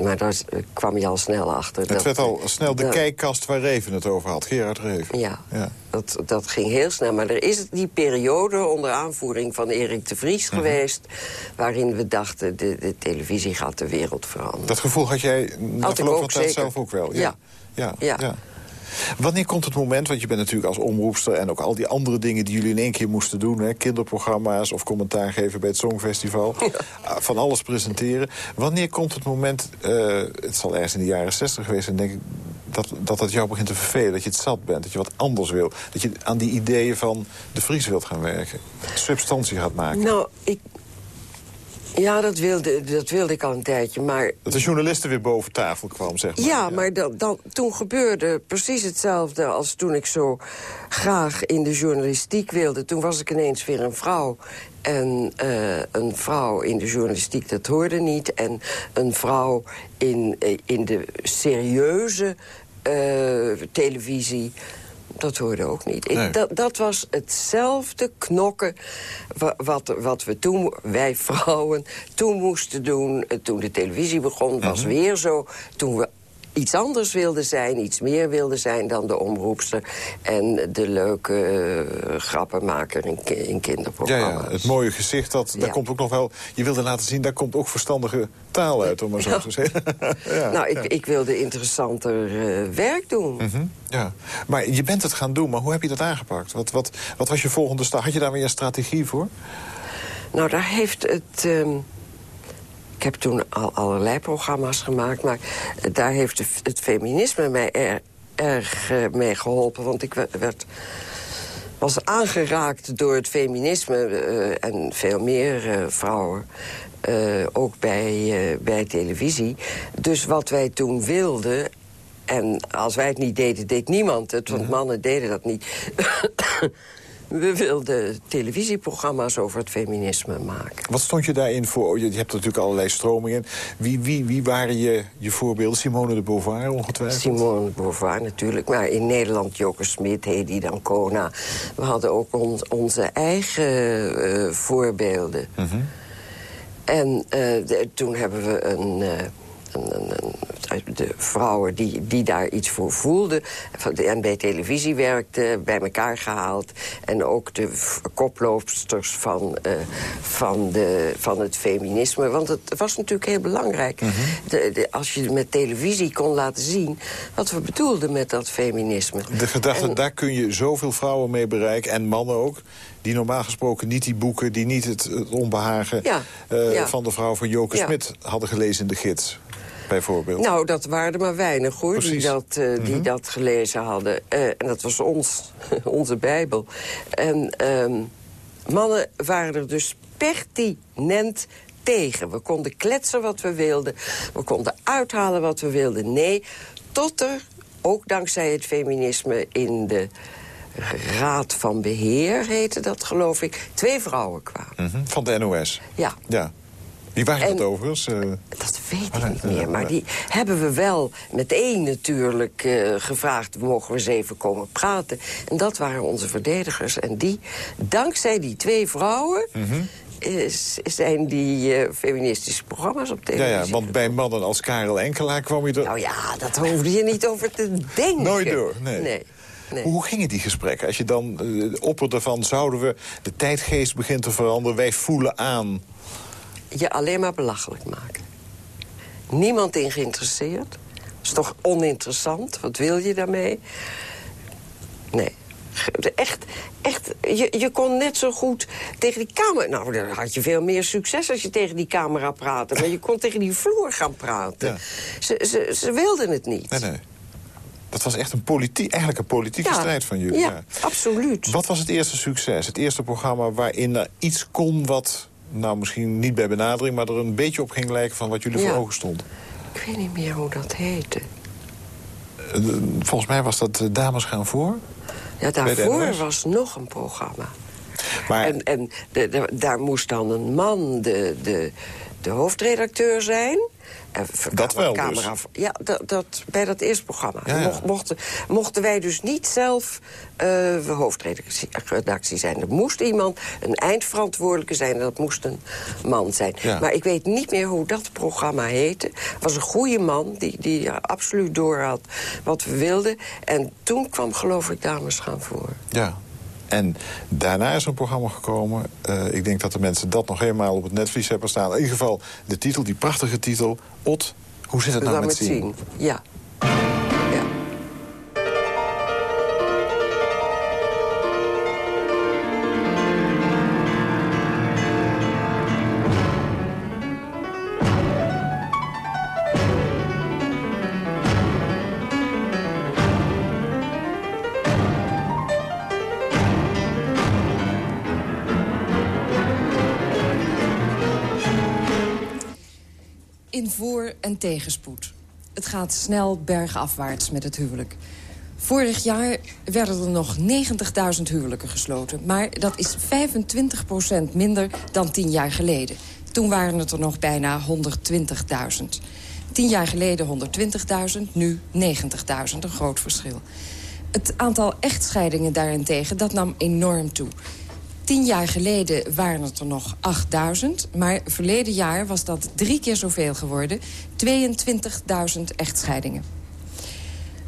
maar daar kwam je al snel achter. Het dat- werd al snel de dat- kijkkast waar Reven het over had. Gerard Reven. Ja, Ja. Dat, dat ging heel snel. Maar er is die periode onder aanvoering van Erik de Vries Mhm. geweest... waarin we dachten, de, de televisie gaat de wereld veranderen. Dat gevoel had jij na verloop van ook, tijd zeker. zelf ook wel? Ja. Ja. Ja. ja. Wanneer komt het moment, want je bent natuurlijk als omroepster... en ook al die andere dingen die jullie in één keer moesten doen... Hè, kinderprogramma's of commentaar geven bij het Songfestival... ah, van alles presenteren. Wanneer komt het moment, eh, het zal ergens in de jaren zestig geweest zijn... denk ik, dat, dat het jou begint te vervelen, dat je het zat bent... dat je wat anders wil, dat je aan die ideeën van de Vries wilt gaan werken. Substantie gaat maken. Nou, ik... Ja, dat wilde, dat wilde ik al een tijdje, maar... Dat de journalisten weer boven tafel kwam, zeg maar. Ja, maar dan, dan, toen gebeurde precies hetzelfde als toen ik zo graag in de journalistiek wilde. Toen was ik ineens weer een vrouw. En eh, een vrouw in de journalistiek, dat hoorde niet. En een vrouw in, eh, in de serieuze eh, televisie... Dat hoorde ook niet. Ik- Nee. dat, dat was hetzelfde knokken wa- wat, wat we toen, wij vrouwen, toen moesten doen. Eh, Toen de televisie begon, was Mhm. weer zo. Toen we iets anders wilden zijn, iets meer wilden zijn dan de omroepster... en de leuke eh, grappenmaker in, ki- in kinderprogramma's. ja, het mooie gezicht, dat, daar Ja. komt ook nog wel... Je wilde laten zien, daar komt ook verstandige taal uit, om maar zo te zeggen. ja, nou, ik, ik wilde interessanter eh, werk doen. Mhm, ja. Maar je bent het gaan doen, maar hoe heb je dat aangepakt? Wat, wat, wat was je volgende stap? Had je daar weer een strategie voor? Nou, daar heeft het... ehm, ik heb toen al allerlei programma's gemaakt... maar eh, daar heeft het feminisme mij er- erg eh, mee geholpen. Want ik we- werd, was aangeraakt door het feminisme... eh, en veel meer vrouwen... ook bij, bij televisie. Dus wat wij toen wilden... en als wij het niet deden, deed niemand het... want mannen deden dat niet... We wilden televisieprogramma's over het feminisme maken. Wat stond je daarin voor? Je je hebt natuurlijk allerlei stromingen. Wie, wie, wie waren je, je voorbeelden? Simone de Beauvoir ongetwijfeld? Simone de Beauvoir natuurlijk, maar in Nederland Joke Smit, Hedy Dancona. We hadden ook ons- onze eigen eh, voorbeelden. Mhm. En eh, de- toen hebben we een... eh, de vrouwen die, die daar iets voor voelden... en bij televisie werkten, bij elkaar gehaald. En ook de koploopsters van, eh, van, de, van het feminisme. Want het was natuurlijk heel belangrijk. de, de, als je met televisie kon laten zien... wat we bedoelden met dat feminisme. De gedachte, En- daar kun je zoveel vrouwen mee bereiken, en mannen ook... die normaal gesproken niet die boeken, die niet het, onbehagen... Ja, eh, ja. van de vrouw van Joke Ja. Smit hadden gelezen in de gids, bijvoorbeeld. Nou, dat waren er maar weinig, hoor, die dat, eh, die dat gelezen hadden. Eh, en dat was ons, onze Bijbel. En ehm, mannen waren er dus pertinent tegen. We konden kletsen wat we wilden. We konden uithalen wat we wilden. Nee, tot er, ook dankzij het feminisme in de... Raad van Beheer heette dat, geloof ik. Twee vrouwen kwamen. Mhm, Van de NOS. Ja, Ja. Wie waren En- dat overigens? Eh, dat weet ik niet meer. Maar nee. die hebben we wel meteen natuurlijk eh, gevraagd... mogen we eens even komen praten. En dat waren onze verdedigers. En die, dankzij die twee vrouwen... Mhm. is, zijn die eh, feministische programma's op ja, televisie. ja, want bij mannen als Karel Enkelaar kwam je er... Nou ja, dat hoefde je niet over te denken. Nooit door, nee. nee. nee. Hoe gingen die gesprekken? Als je dan eh, opperde van, zouden we... de tijdgeest begint te veranderen, wij voelen aan... je alleen maar belachelijk maken. Niemand in geïnteresseerd. is toch oninteressant? Wat wil je daarmee? Nee. Echt, echt je, je kon net zo goed tegen die camera... Nou, dan had je veel meer succes als je tegen die camera praatte. Maar je kon tegen die vloer gaan praten. Ja. Ze, ze, ze wilden het niet. Nee, nee. Dat was echt een politiek, eigenlijk een politieke Ja. strijd van jullie. Ja, absoluut. Wat was het eerste succes? Het eerste programma waarin er iets kon wat nou misschien niet bij benadering... maar er een beetje op ging lijken van wat jullie Ja. voor ogen stond. Ik weet niet meer hoe dat heette. Eh, Volgens mij was dat eh, Dames gaan voor. Ja, daarvoor was nog een programma. Maar En, en de, de- daar moest dan een man de, de, de hoofdredacteur zijn. Dat wel dus. camera, Ja, dat, dat, bij dat eerste programma. Ja, ja. Mocht- mochten, mochten wij dus niet zelf eh hoofdredactie redactie zijn. Er moest iemand, een eindverantwoordelijke zijn... en dat moest een man zijn. Ja. Maar ik weet niet meer hoe dat programma heette. Het was een goede man die, die absoluut door had wat we wilden. En toen kwam geloof ik Dames gaan voor. Ja. En daarna is er een programma gekomen. Eh, ik denk dat de mensen dat nog helemaal op het netvlies hebben staan. In ieder geval de titel, die prachtige titel. Ot, hoe zit het nou met zien? Ja. In voor- en tegenspoed. Het gaat snel bergafwaarts met het huwelijk. Vorig jaar werden er nog 90.000 huwelijken gesloten. Maar dat is 25% minder dan tien jaar geleden. Toen waren het er nog bijna 120.000. Tien jaar geleden 120.000, nu 90.000. Een groot verschil. Het aantal echtscheidingen daarentegen, dat nam enorm toe. Tien jaar geleden waren het er nog 8000, maar verleden jaar was dat drie keer zoveel geworden. 22.000 echtscheidingen.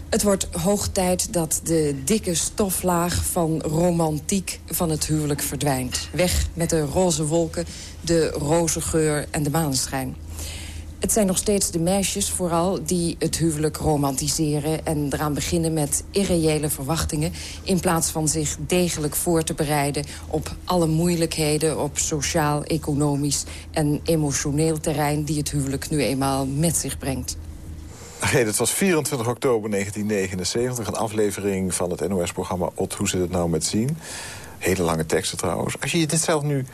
Het wordt hoog tijd dat de dikke stoflaag van romantiek van het huwelijk verdwijnt. Weg met de roze wolken, de roze geur en de maneschijn. Het zijn nog steeds de meisjes vooral die het huwelijk romantiseren... en eraan beginnen met irreële verwachtingen... in plaats van zich degelijk voor te bereiden op alle moeilijkheden... op sociaal, economisch en emotioneel terrein... die het huwelijk nu eenmaal met zich brengt. Nee, dat was 24 oktober 1979. Een aflevering van het NOS-programma Ot, hoe zit het nou met zien? Hele lange teksten trouwens. Als je dit zelf nu,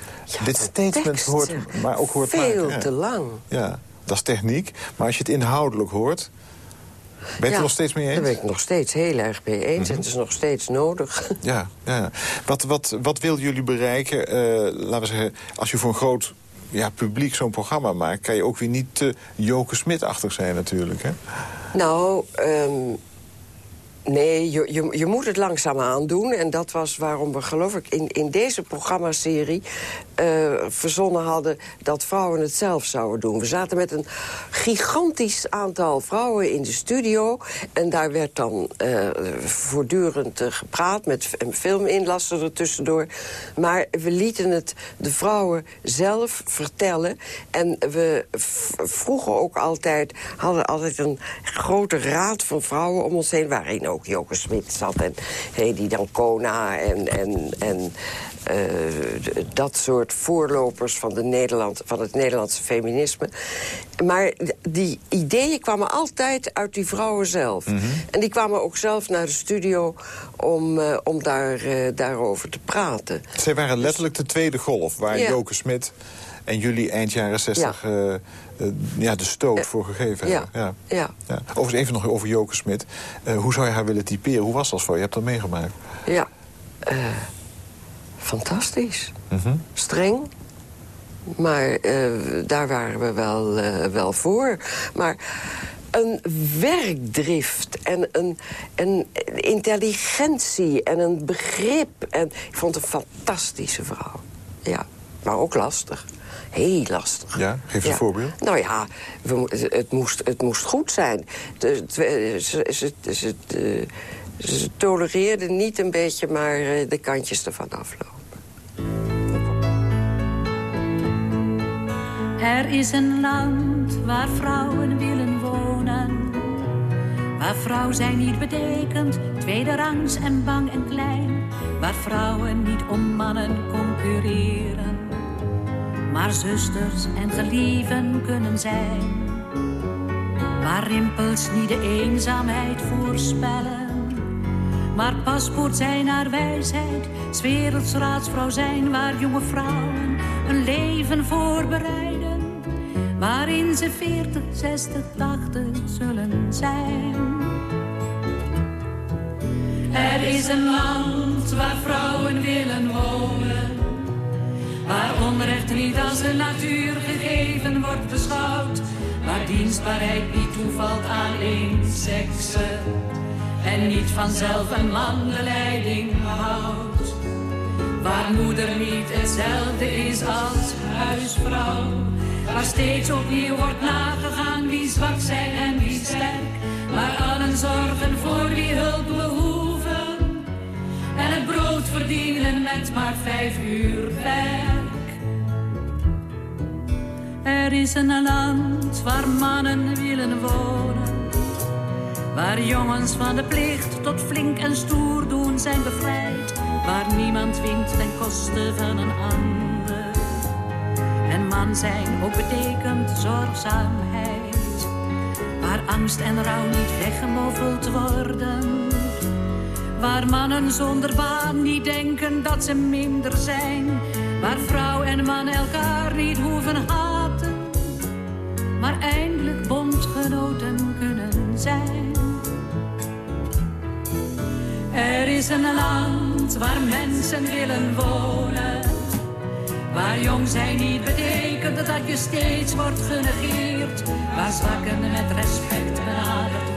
dit statement hoort, maar ook hoort Veel maken, ja. te lang. Ja, dat is techniek. Maar als je het inhoudelijk hoort... Ben je het Ja, nog steeds mee eens? Daar ben ik nog steeds heel erg mee eens. Mhm. Het is nog steeds nodig. Ja, ja. Wat, wat, wat wilden jullie bereiken? Eh, laten we zeggen, als je voor een groot ja, publiek zo'n programma maakt... kan je ook weer niet te Joke Smit-achtig zijn natuurlijk, hè? Nou, ehm, nee, je, je, moet het langzaam aandoen. En dat was waarom we, geloof ik, in, in deze programmaserie... eh, verzonnen hadden dat vrouwen het zelf zouden doen. We zaten met een gigantisch aantal vrouwen in de studio. En daar werd dan eh, voortdurend eh, gepraat met filminlassen er tussendoor. Maar we lieten het de vrouwen zelf vertellen. En we vroegen ook altijd, hadden altijd een grote raad van vrouwen om ons heen... waarin ook Joke Smit zat en Hedy Dancona en... en, en eh, dat soort voorlopers van, de Nederland, van het Nederlandse feminisme. Maar die ideeën kwamen altijd uit die vrouwen zelf. En die kwamen ook zelf naar de studio om, eh, om daar, eh, daarover te praten. Zij waren letterlijk de tweede golf, waar Ja. Joke Smit en jullie eind jaren 60 eh, eh, ja, de stoot voor gegeven ja. hebben. Ja. Ja. Ja. Overigens even nog over Joke Smit. Eh, hoe zou je haar willen typeren? Hoe was dat voor je? Je hebt dat meegemaakt. Ja, eh, fantastisch. Mhm. Streng. Maar eh, daar waren we wel, eh, wel voor. Maar een werkdrift en een, een intelligentie en een begrip. En ik vond het een fantastische vrouw. Ja, maar ook lastig. Heel lastig. Ja, geef eens een Ja. voorbeeld. Nou ja, we, het, moest, het moest goed zijn. De, de- ze, ze, ze, de- ze tolereerde niet een beetje maar eh, de kantjes ervan aflopen. Er is een land waar vrouwen willen wonen. Waar vrouw zijn niet betekent tweederangs en bang en klein. Waar vrouwen niet om mannen concurreren. Maar zusters en gelieven kunnen zijn. Waar rimpels niet de eenzaamheid voorspellen. Maar paspoort zijn naar wijsheid, 's werelds raadsvrouw zijn waar jonge vrouwen een leven voorbereiden. Waarin ze 40, 60, 80 zullen zijn. Er is een land waar vrouwen willen wonen. Waar onrecht niet als een natuur gegeven wordt beschouwd. Waar dienstbaarheid niet toevalt aan één sekse. En niet vanzelf een man de leiding houdt. Waar moeder niet hetzelfde is als huisvrouw. Waar steeds opnieuw wordt nagegaan wie zwak zijn en wie sterk. Waar allen zorgen voor wie hulp behoeven. Verdienen met maar vijf uur werk. Er is een land waar mannen willen wonen. Waar jongens van de plicht tot flink en stoer doen zijn bevrijd. Waar niemand wint ten koste van een ander. En man zijn ook betekent zorgzaamheid. Waar angst en rouw niet weggemoffeld worden. Waar mannen zonder baan niet denken dat ze minder zijn. Waar vrouw en man elkaar niet hoeven haten. Maar eindelijk bondgenoten kunnen zijn. Er is een land waar mensen willen wonen. Waar jong zijn niet betekent dat je steeds wordt genegeerd. Waar zwakken met respect benaderd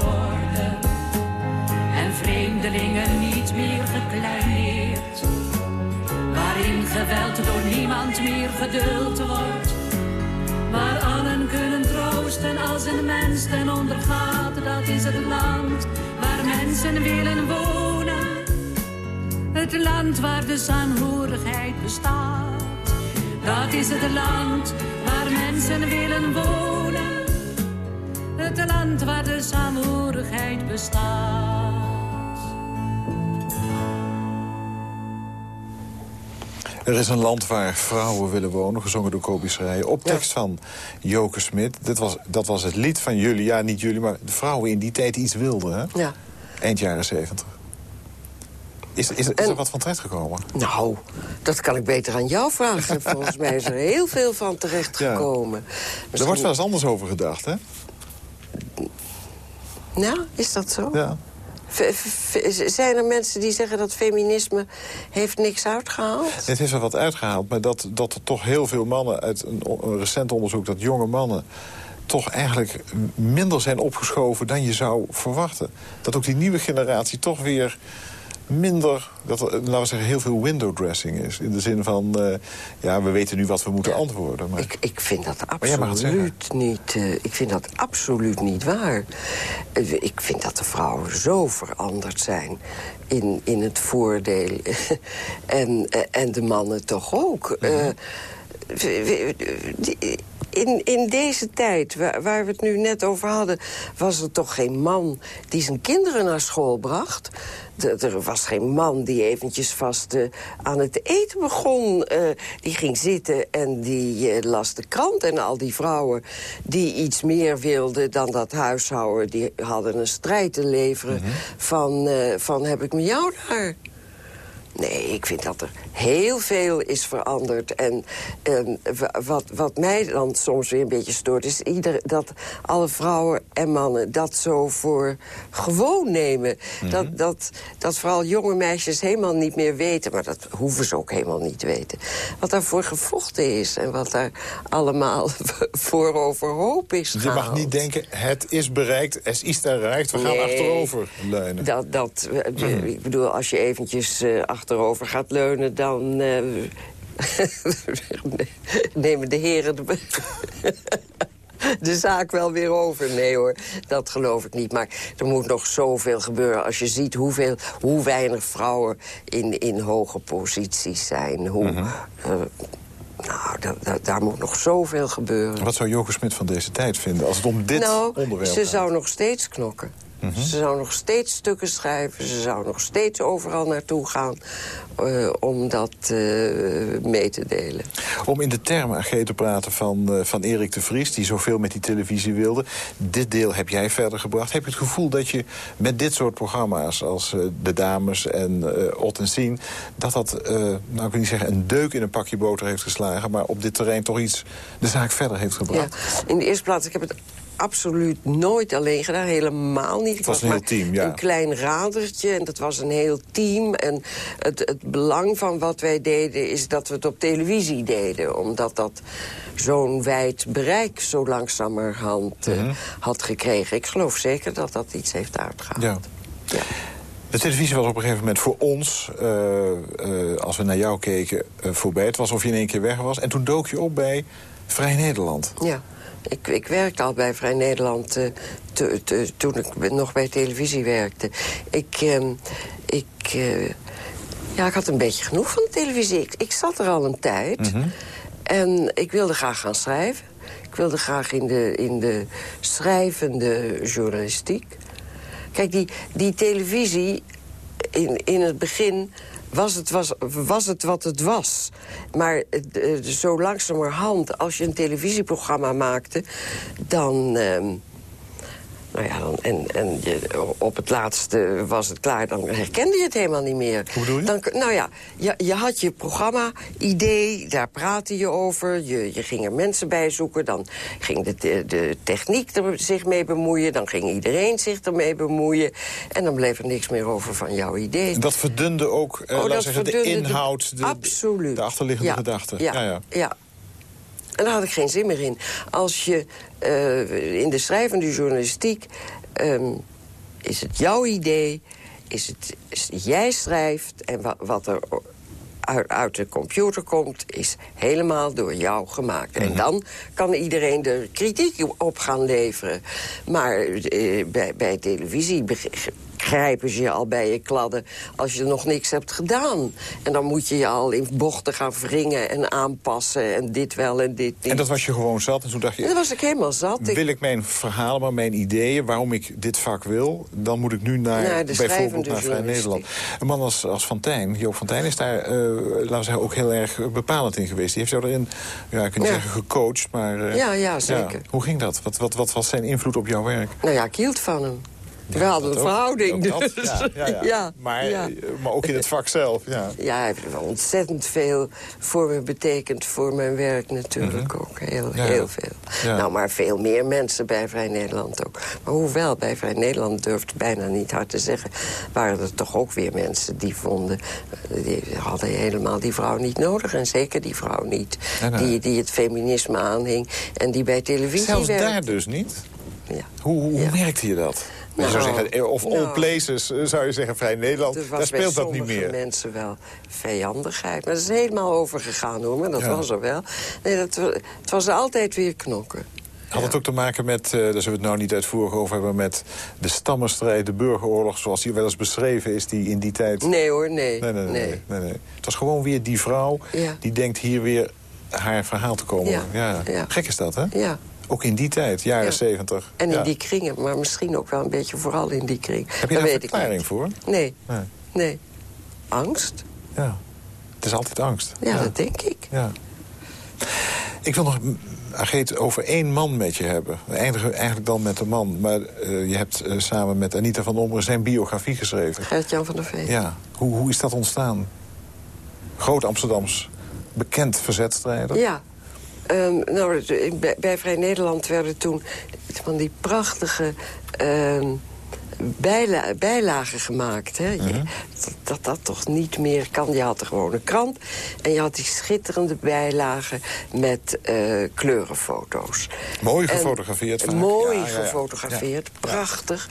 vreemdelingen niet meer gekleineerd. Waarin geweld door niemand meer geduld wordt. Waar allen kunnen troosten als een mens ten onder gaat. Dat is het land waar mensen willen wonen. Het land waar de saamhorigheid bestaat. Dat is het land waar mensen willen wonen. Het land waar de saamhorigheid bestaat. Er is een land waar vrouwen willen wonen, gezongen door Kobi Schreier. Op tekst van Joke Smit. Dit was, dat was het lied van jullie, ja niet jullie, maar de vrouwen in die tijd iets wilden. Hè? Ja. Eind jaren zeventig. Is, is, is er wat van terecht gekomen? Nou, dat kan ik beter aan jou vragen. Volgens mij is er heel veel van terechtgekomen. Er wordt wel eens anders over gedacht, hè? Nou, is dat zo? Ja. Zijn er mensen die zeggen dat feminisme heeft niks uitgehaald? Het is er wat uitgehaald, maar dat, dat er toch heel veel mannen... uit een recent onderzoek dat jonge mannen toch eigenlijk minder zijn opgeschoven dan je zou verwachten. Dat ook die nieuwe generatie toch weer minder, dat er, laten we zeggen, heel veel window dressing is. In de zin van, eh, ja, we weten nu wat we moeten antwoorden. Maar... Ik, ik vind dat absoluut niet. eh, ik vind dat absoluut niet waar. Eh, ik vind dat de vrouwen zo veranderd zijn in, in het voordeel. en, en de mannen toch ook. Die- in, in deze tijd, waar, waar we het nu net over hadden... was er toch geen man die zijn kinderen naar school bracht. De- er was geen man die eventjes vast eh, aan het eten begon. Eh, die ging zitten en die eh, las de krant. En al die vrouwen die iets meer wilden dan dat huishouden... die hadden een strijd te leveren van, eh, van heb ik met jou daar... Nee, ik vind dat er heel veel is veranderd. En wa- wat, wat mij dan soms weer een beetje stoort... is ieder, dat alle vrouwen en mannen dat zo voor gewoon nemen. dat, dat, dat vooral jonge meisjes helemaal niet meer weten... maar dat hoeven ze ook helemaal niet te weten. Wat daarvoor gevochten is en wat daar allemaal voor overhoop is Je gehaald. mag niet denken, het is bereikt, het is erreikt, we gaan Nee. achterover leunen. Dat, dat, eh, Ik bedoel, als je eventjes eh, achterover gaat leunen... dan eh, nemen de heren de, de zaak wel weer over. Nee hoor, dat geloof ik niet. Maar er moet nog zoveel gebeuren. Als je ziet hoeveel, hoe weinig vrouwen in, in hoge posities zijn. Hoe, eh, nou, da- da- daar moet nog zoveel gebeuren. Wat zou Joke Smit van deze tijd vinden als het om dit nou, onderwerp ze gaat? zou nog steeds knokken. Ze zou nog steeds stukken schrijven. Ze zou nog steeds overal naartoe gaan eh, om dat eh, mee te delen. Om in de termen AG te praten van, eh, van Erik de Vries... die zoveel met die televisie wilde. Dit deel heb jij verder gebracht. Heb je het gevoel dat je met dit soort programma's... als De Dames en Ot en Sien... dat dat, nou ik wil niet zeggen een deuk in een pakje boter heeft geslagen... maar op dit terrein toch iets de zaak verder heeft gebracht? Ja. In de eerste plaats, ik heb het absoluut nooit alleen gedaan. Helemaal niet. Het was een heel team, ja. Een klein radertje en dat was een heel team. En het, het belang van wat wij deden is dat we het op televisie deden. Omdat dat zo'n wijd bereik zo langzamerhand uh, had gekregen. Ik geloof zeker dat dat iets heeft uitgehaald. Ja. ja. De televisie was op een gegeven moment voor ons, uh, uh, als we naar jou keken, voorbij. Het was alsof je in één keer weg was. En toen dook je op bij Vrij Nederland. Ja. Ik, ik werkte al bij Vrij Nederland uh, te, toen ik nog bij televisie werkte. Ik, uh, ik, uh, ja, ik had een beetje genoeg van de televisie. Ik, ik zat er al een tijd. Mm -hmm. En ik wilde graag gaan schrijven. Ik wilde graag in de, in de schrijvende journalistiek. Kijk, die, die televisie in, in het begin was het, was, was het wat het was. Maar uh, zo langzamerhand, als je een televisieprogramma maakte... dan... Uh, nou ja, dan, en, en je, op het laatste was het klaar, dan herkende je het helemaal niet meer. Hoe bedoel je? Dan, nou ja, je, je had je programma-idee, daar praatte je over. Je, je ging er mensen bij zoeken, dan ging de, de, de techniek er zich mee bemoeien. Dan ging iedereen zich ermee bemoeien. En dan bleef er niks meer over van jouw idee. Dat verdunde ook, uh, oh, dat zeggen, de inhoud, de, absoluut. de achterliggende ja, gedachten. Ja, ja, ja. ja. En daar had ik geen zin meer in. Als je uh, in de schrijvende journalistiek... Um, is het jouw idee, is het, is, jij schrijft... en wat, wat er uit, uit, de computer komt, is helemaal door jou gemaakt. En dan kan iedereen er kritiek op gaan leveren. Maar uh, bij, bij televisie grijpen ze je al bij je kladden als je nog niks hebt gedaan. En dan moet je je al in bochten gaan wringen en aanpassen en dit wel en dit niet. En dat was je gewoon zat en toen dacht je... Dat was ik helemaal zat. Wil ik mijn verhalen, maar mijn ideeën, waarom ik dit vak wil... dan moet ik nu naar, naar bijvoorbeeld naar Vrij Nederland. Een man als, als Fantijn, Joop Fantijn, is daar, uh, laten we zeggen, ook heel erg bepalend in geweest. Die heeft jou erin, ja, ik kan niet Ja. zeggen gecoacht, maar... uh, Ja, ja, zeker. Hoe ging dat? Wat, wat, wat was zijn invloed op jouw werk? Nou ja, ik hield van hem. We hadden een verhouding, Ook dus. ja, ja, ja. ja, Maar, eh, maar ook in het vak zelf, ja. Ja, hij heeft ontzettend veel voor me betekend. Voor mijn werk natuurlijk ook. Heel, Mhm. Heel veel. Nou, maar veel meer mensen bij Vrij Nederland ook. Maar hoewel, bij Vrij Nederland durfde bijna niet hard te zeggen... waren er toch ook weer mensen die vonden... eh, die hadden helemaal die vrouw niet nodig. En zeker die vrouw niet. Die, die het feminisme aanhing en die bij televisie Zelfs werkte. daar dus niet? Ja. Hoe, hoe Ja. merkte je dat? Nou, zou zeggen, eh, of all nou. places, eh, zou je zeggen, Vrij Nederland, Er daar speelt dat niet meer. mensen wel vijandigheid. Maar dat is helemaal overgegaan hoor, maar dat Ja. was er wel. Nee, dat, het was altijd weer knokken. Had het ook te maken met, eh, daar zullen we het nou niet uitvoerig over hebben... met de stammenstrijd, de burgeroorlog, zoals die wel eens beschreven is... die in die tijd... Nee hoor, nee. nee, nee, nee, nee, nee. Het was gewoon weer die vrouw Ja. die denkt hier weer haar verhaal te komen. Ja, ja. Gek is dat, hè? Ja. Ook in die tijd, jaren Ja. zeventig. En in Ja. die kringen, maar misschien ook wel een beetje vooral in die kring. Heb je daar een weet ik verklaring voor? Nee, Nee. nee. Angst? Ja. Het is altijd angst. Ja, dat denk ik. Ja. Ik wil nog, mm, Ageet, over één man met je hebben. We eindigen eigenlijk dan met een man. Maar eh, je hebt eh, samen met Anita van Ommeren zijn biografie geschreven. Gert-Jan van der Veen. Ja. Hoe, hoe is dat ontstaan? Groot Amsterdams, bekend verzetstrijder. Ja. Ehm, nou, bij Vrij Nederland werden toen van die prachtige ehm, bijla- bijlagen gemaakt. Hè? Je- dat, dat dat toch niet meer kan. Je had er gewoon een krant en je had die schitterende bijlagen met eh, kleurenfoto's. Mooi En- gefotografeerd vaak. Mooi Ja, ja, ja. gefotografeerd, Ja. prachtig.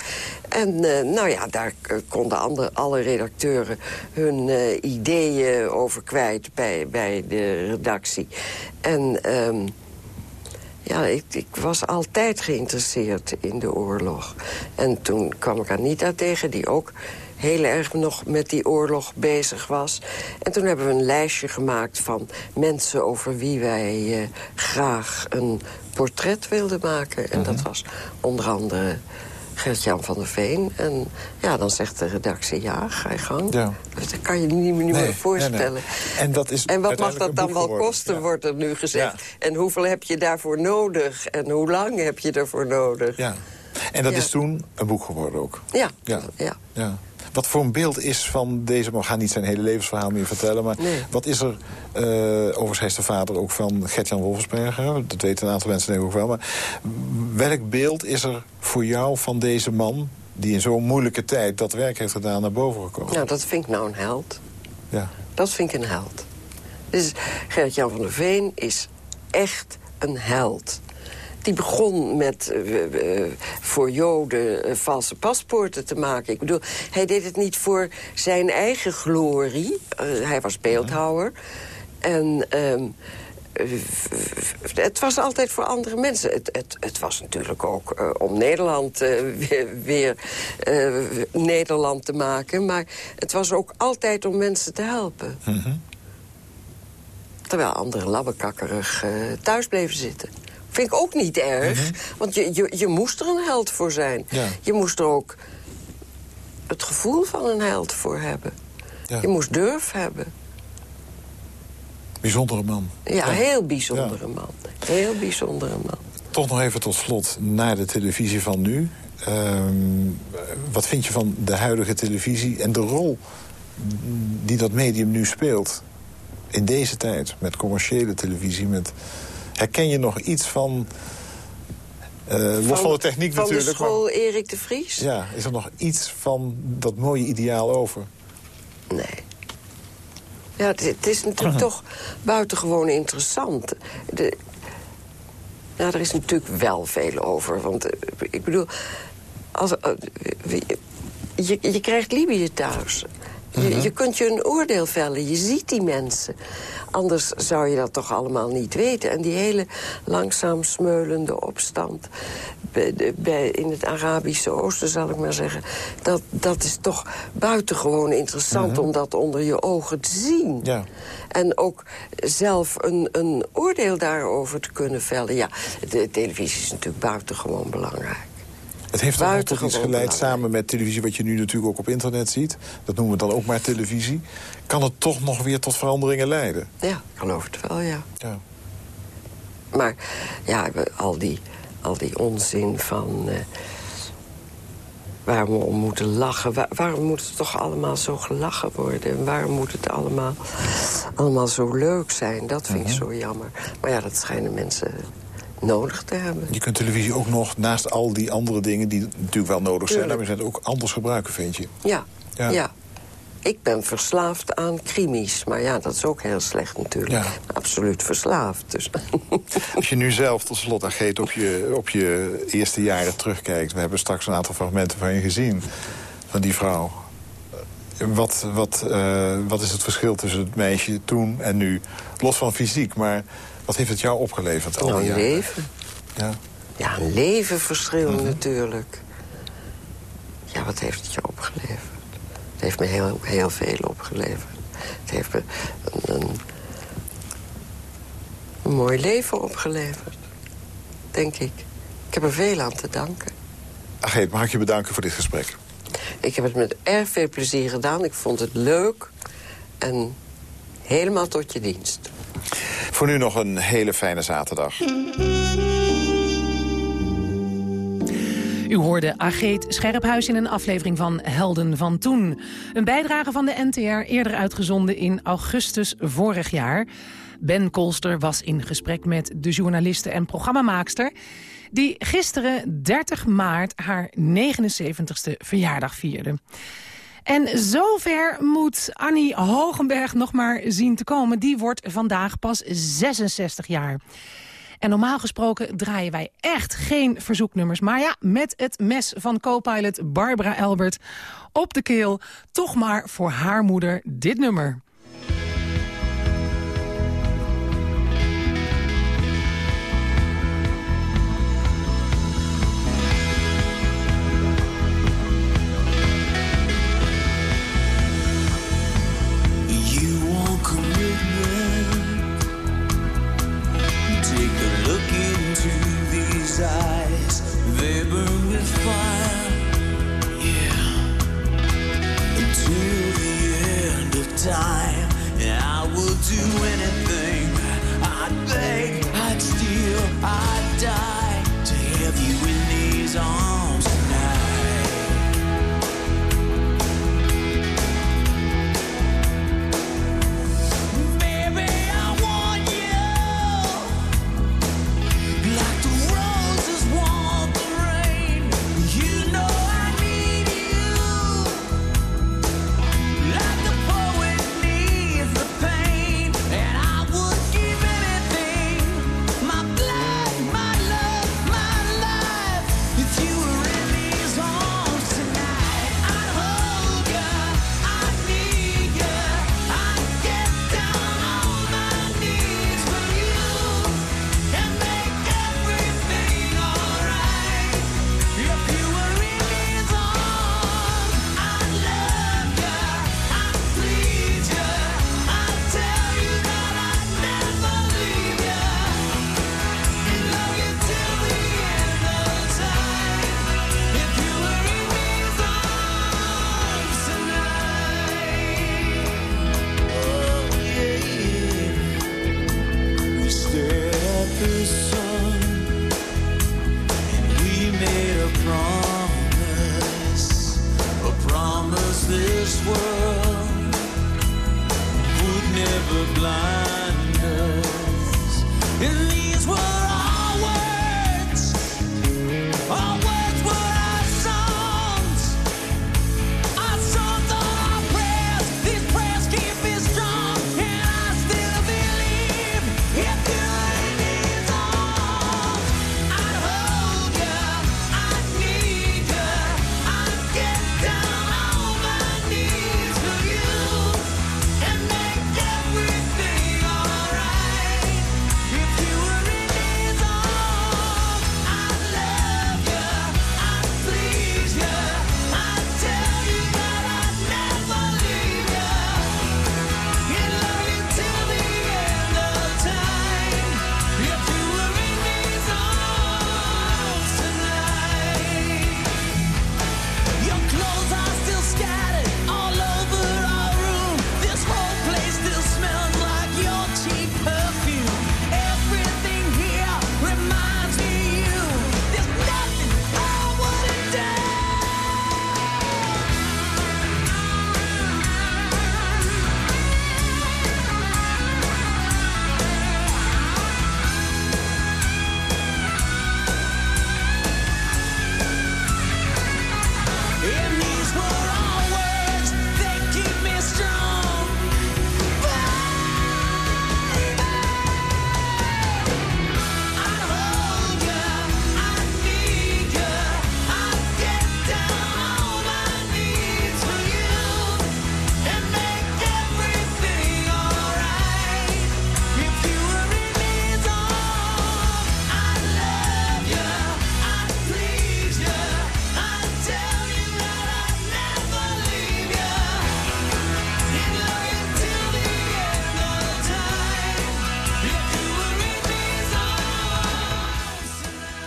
En eh, nou ja, daar konden andere, alle redacteuren hun eh, ideeën over kwijt bij, bij de redactie. En ehm, ja, ik, ik was altijd geïnteresseerd in de oorlog. En toen kwam ik Anita tegen, die ook heel erg nog met die oorlog bezig was. En toen hebben we een lijstje gemaakt van mensen over wie wij eh, graag een portret wilden maken. En dat was onder andere Gert-Jan van der Veen. En ja, dan zegt de redactie, ja, ga je gang. Ja. Dat kan je niet meer Nee, voorstellen. nee, nee. En dat is En wat mag dat dan wel kosten, Ja. wordt er nu gezegd. En hoeveel heb je daarvoor nodig? En hoe lang heb je ervoor nodig? Ja. En dat is toen een boek geworden ook. Ja, Ja. ja. Wat voor een beeld is van deze man? We gaan niet zijn hele levensverhaal meer vertellen. Maar Nee. wat is er... eh overigens is de vader ook van Gert-Jan Wolfsberger. Dat weten een aantal mensen denk ik ook wel. Maar welk beeld is er voor jou van deze man... die in zo'n moeilijke tijd dat werk heeft gedaan naar boven gekomen? Nou, dat vind ik nou een held. Ja. Dat vind ik een held. Dus Gert-Jan van der Veen is echt een held. Die begon met eh, voor Joden eh, valse paspoorten te maken. Ik bedoel, hij deed het niet voor zijn eigen glorie. Eh, hij was beeldhouwer. En ehm, eh, het was altijd voor andere mensen. Het, het, het was natuurlijk ook om Nederland weer, weer Nederland te maken. Maar het was ook altijd om mensen te helpen. Terwijl anderen labbekakkerig thuis bleven zitten. Vind ik ook niet erg. Want je, je, je moest er een held voor zijn. Ja. Je moest er ook het gevoel van een held voor hebben. Ja. Je moest durf hebben. Bijzondere man. Ja, heel bijzondere man. Heel bijzondere man. Toch nog even tot slot naar de televisie van nu. Ehm, wat vind je van de huidige televisie en de rol die dat medium nu speelt? In deze tijd, met commerciële televisie. Met... Herken je nog iets van... eh, los van, de techniek van natuurlijk. de school Erik de Vries? Ja, is er nog iets van dat mooie ideaal over? Nee. Ja, het, het is natuurlijk toch buitengewoon interessant. De, ja, er is natuurlijk wel veel over. Want eh, ik bedoel, als, eh, je, je krijgt Libië thuis. Je, je kunt je een oordeel vellen, je ziet die mensen. Anders zou je dat toch allemaal niet weten. En die hele langzaam smeulende opstand bij, in het Arabische Oosten, zal ik maar zeggen... dat, dat is toch buitengewoon interessant om dat onder je ogen te zien. Ja. En ook zelf een, een oordeel daarover te kunnen vellen. Ja, de televisie is natuurlijk buitengewoon belangrijk. Het heeft nog tot iets geleid samen met televisie... wat je nu natuurlijk ook op internet ziet. Dat noemen we dan ook maar televisie. Kan het toch nog weer tot veranderingen leiden? Ja, ik geloof het wel, ja. Ja. Maar ja, al die, al die onzin van... eh, waar we om moeten lachen. Waar- waarom moet het toch allemaal zo gelachen worden? En waarom moet het allemaal, allemaal zo leuk zijn? Dat vind ik zo jammer. Maar ja, dat schijnen mensen nodig te hebben. Je kunt televisie ook nog, naast al die andere dingen... die natuurlijk wel nodig zijn, maar je het ook anders gebruiken, vind je? Ja, Ja. ja. Ik ben verslaafd aan krimis. Maar ja, dat is ook heel slecht natuurlijk. Ja. Absoluut verslaafd. Dus. Als je nu zelf tot slot, Ageet, op je, op je eerste jaren terugkijkt... we hebben straks een aantal fragmenten van je gezien, van die vrouw. Wat, wat, eh, wat is het verschil tussen het meisje toen en nu? Los van fysiek, maar wat heeft het jou opgeleverd al nou, een leven. Ja. Ja, een levenverschil Mhm. natuurlijk. Ja, wat heeft het je opgeleverd? Het heeft me heel, heel veel opgeleverd. Het heeft me een, een, een mooi leven opgeleverd. Denk ik. Ik heb er veel aan te danken. Ageet, mag ik je bedanken voor dit gesprek? Ik heb het met erg veel plezier gedaan. Ik vond het leuk. En helemaal tot je dienst. Voor nu nog een hele fijne zaterdag. U hoorde Ageet Scherphuis in een aflevering van Helden van Toen. Een bijdrage van de NTR, eerder uitgezonden in augustus vorig jaar. Ben Kolster was in gesprek met de journaliste en programmamaakster... die gisteren 30 maart haar 79ste verjaardag vierde. En zover moet Annie Hogenberg nog maar zien te komen. Die wordt vandaag pas 66 jaar. En normaal gesproken draaien wij echt geen verzoeknummers. Maar ja, met het mes van co-pilot Barbara Elbert op de keel... toch maar voor haar moeder dit nummer. Time. And I will do anything. I'd beg, I'd steal, I'd die to have you in these arms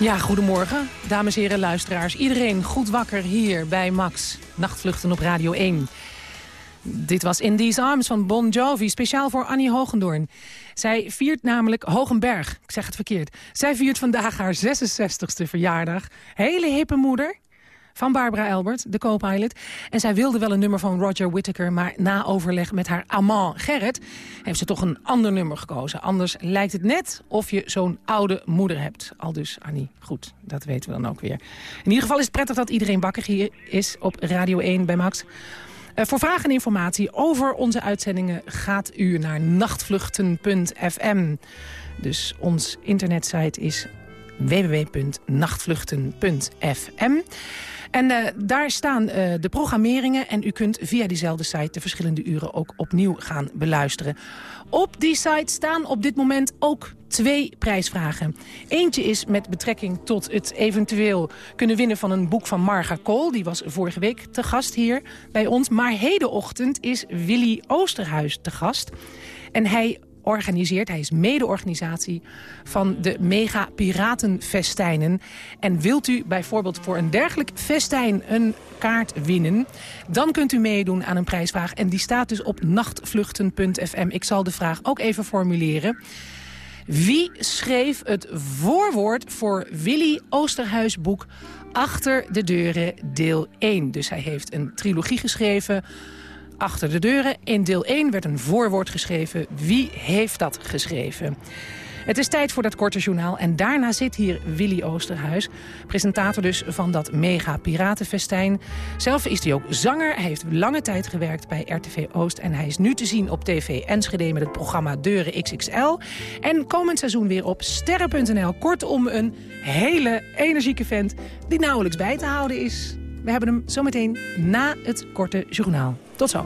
Ja, goedemorgen, dames en heren luisteraars. Iedereen goed wakker hier bij Max. Nachtvluchten op Radio 1. Dit was In These Arms van Bon Jovi, speciaal voor Annie Hogendoorn. Zij viert namelijk Hogenberg, ik zeg het verkeerd. Zij viert vandaag haar 66ste verjaardag. Hele hippe moeder van Barbara Elbert, de co-pilot. En zij wilde wel een nummer van Roger Whittaker... maar na overleg met haar amant Gerrit... heeft ze toch een ander nummer gekozen. Anders lijkt het net of je zo'n oude moeder hebt. Al dus, Annie, goed, dat weten we dan ook weer. In ieder geval is het prettig dat iedereen wakker hier is op Radio 1 bij Max... Eh, voor vragen en informatie over onze uitzendingen gaat u naar nachtvluchten.fm. Dus ons internetsite is www.nachtvluchten.fm. En eh, daar staan eh, de programmeringen en u kunt via diezelfde site de verschillende uren ook opnieuw gaan beluisteren. Op die site staan op dit moment ook twee prijsvragen. Eentje is met betrekking tot het eventueel kunnen winnen van een boek van Marga Kool. Die was vorige week te gast hier bij ons. Maar hedenochtend is Willy Oosterhuis te gast. En hij organiseert, hij is mede-organisatie van de Mega Piratenfestijnen. En wilt u bijvoorbeeld voor een dergelijk festijn een kaart winnen... dan kunt u meedoen aan een prijsvraag. En die staat dus op nachtvluchten.fm. Ik zal de vraag ook even formuleren. Wie schreef het voorwoord voor Willy Oosterhuis boek Achter de deuren deel 1? Dus hij heeft een trilogie geschreven achter de deuren. In deel 1 werd een voorwoord geschreven. Wie heeft dat geschreven? Het is tijd voor dat korte journaal. En daarna zit hier Willy Oosterhuis, presentator dus van dat mega piratenfestijn. Zelf is hij ook zanger. Hij heeft lange tijd gewerkt bij RTV Oost. En hij is nu te zien op TV Enschede met het programma Deuren XXL. En komend seizoen weer op sterren.nl. Kortom, een hele energieke vent die nauwelijks bij te houden is. We hebben hem zometeen na het korte journaal. Tot zo.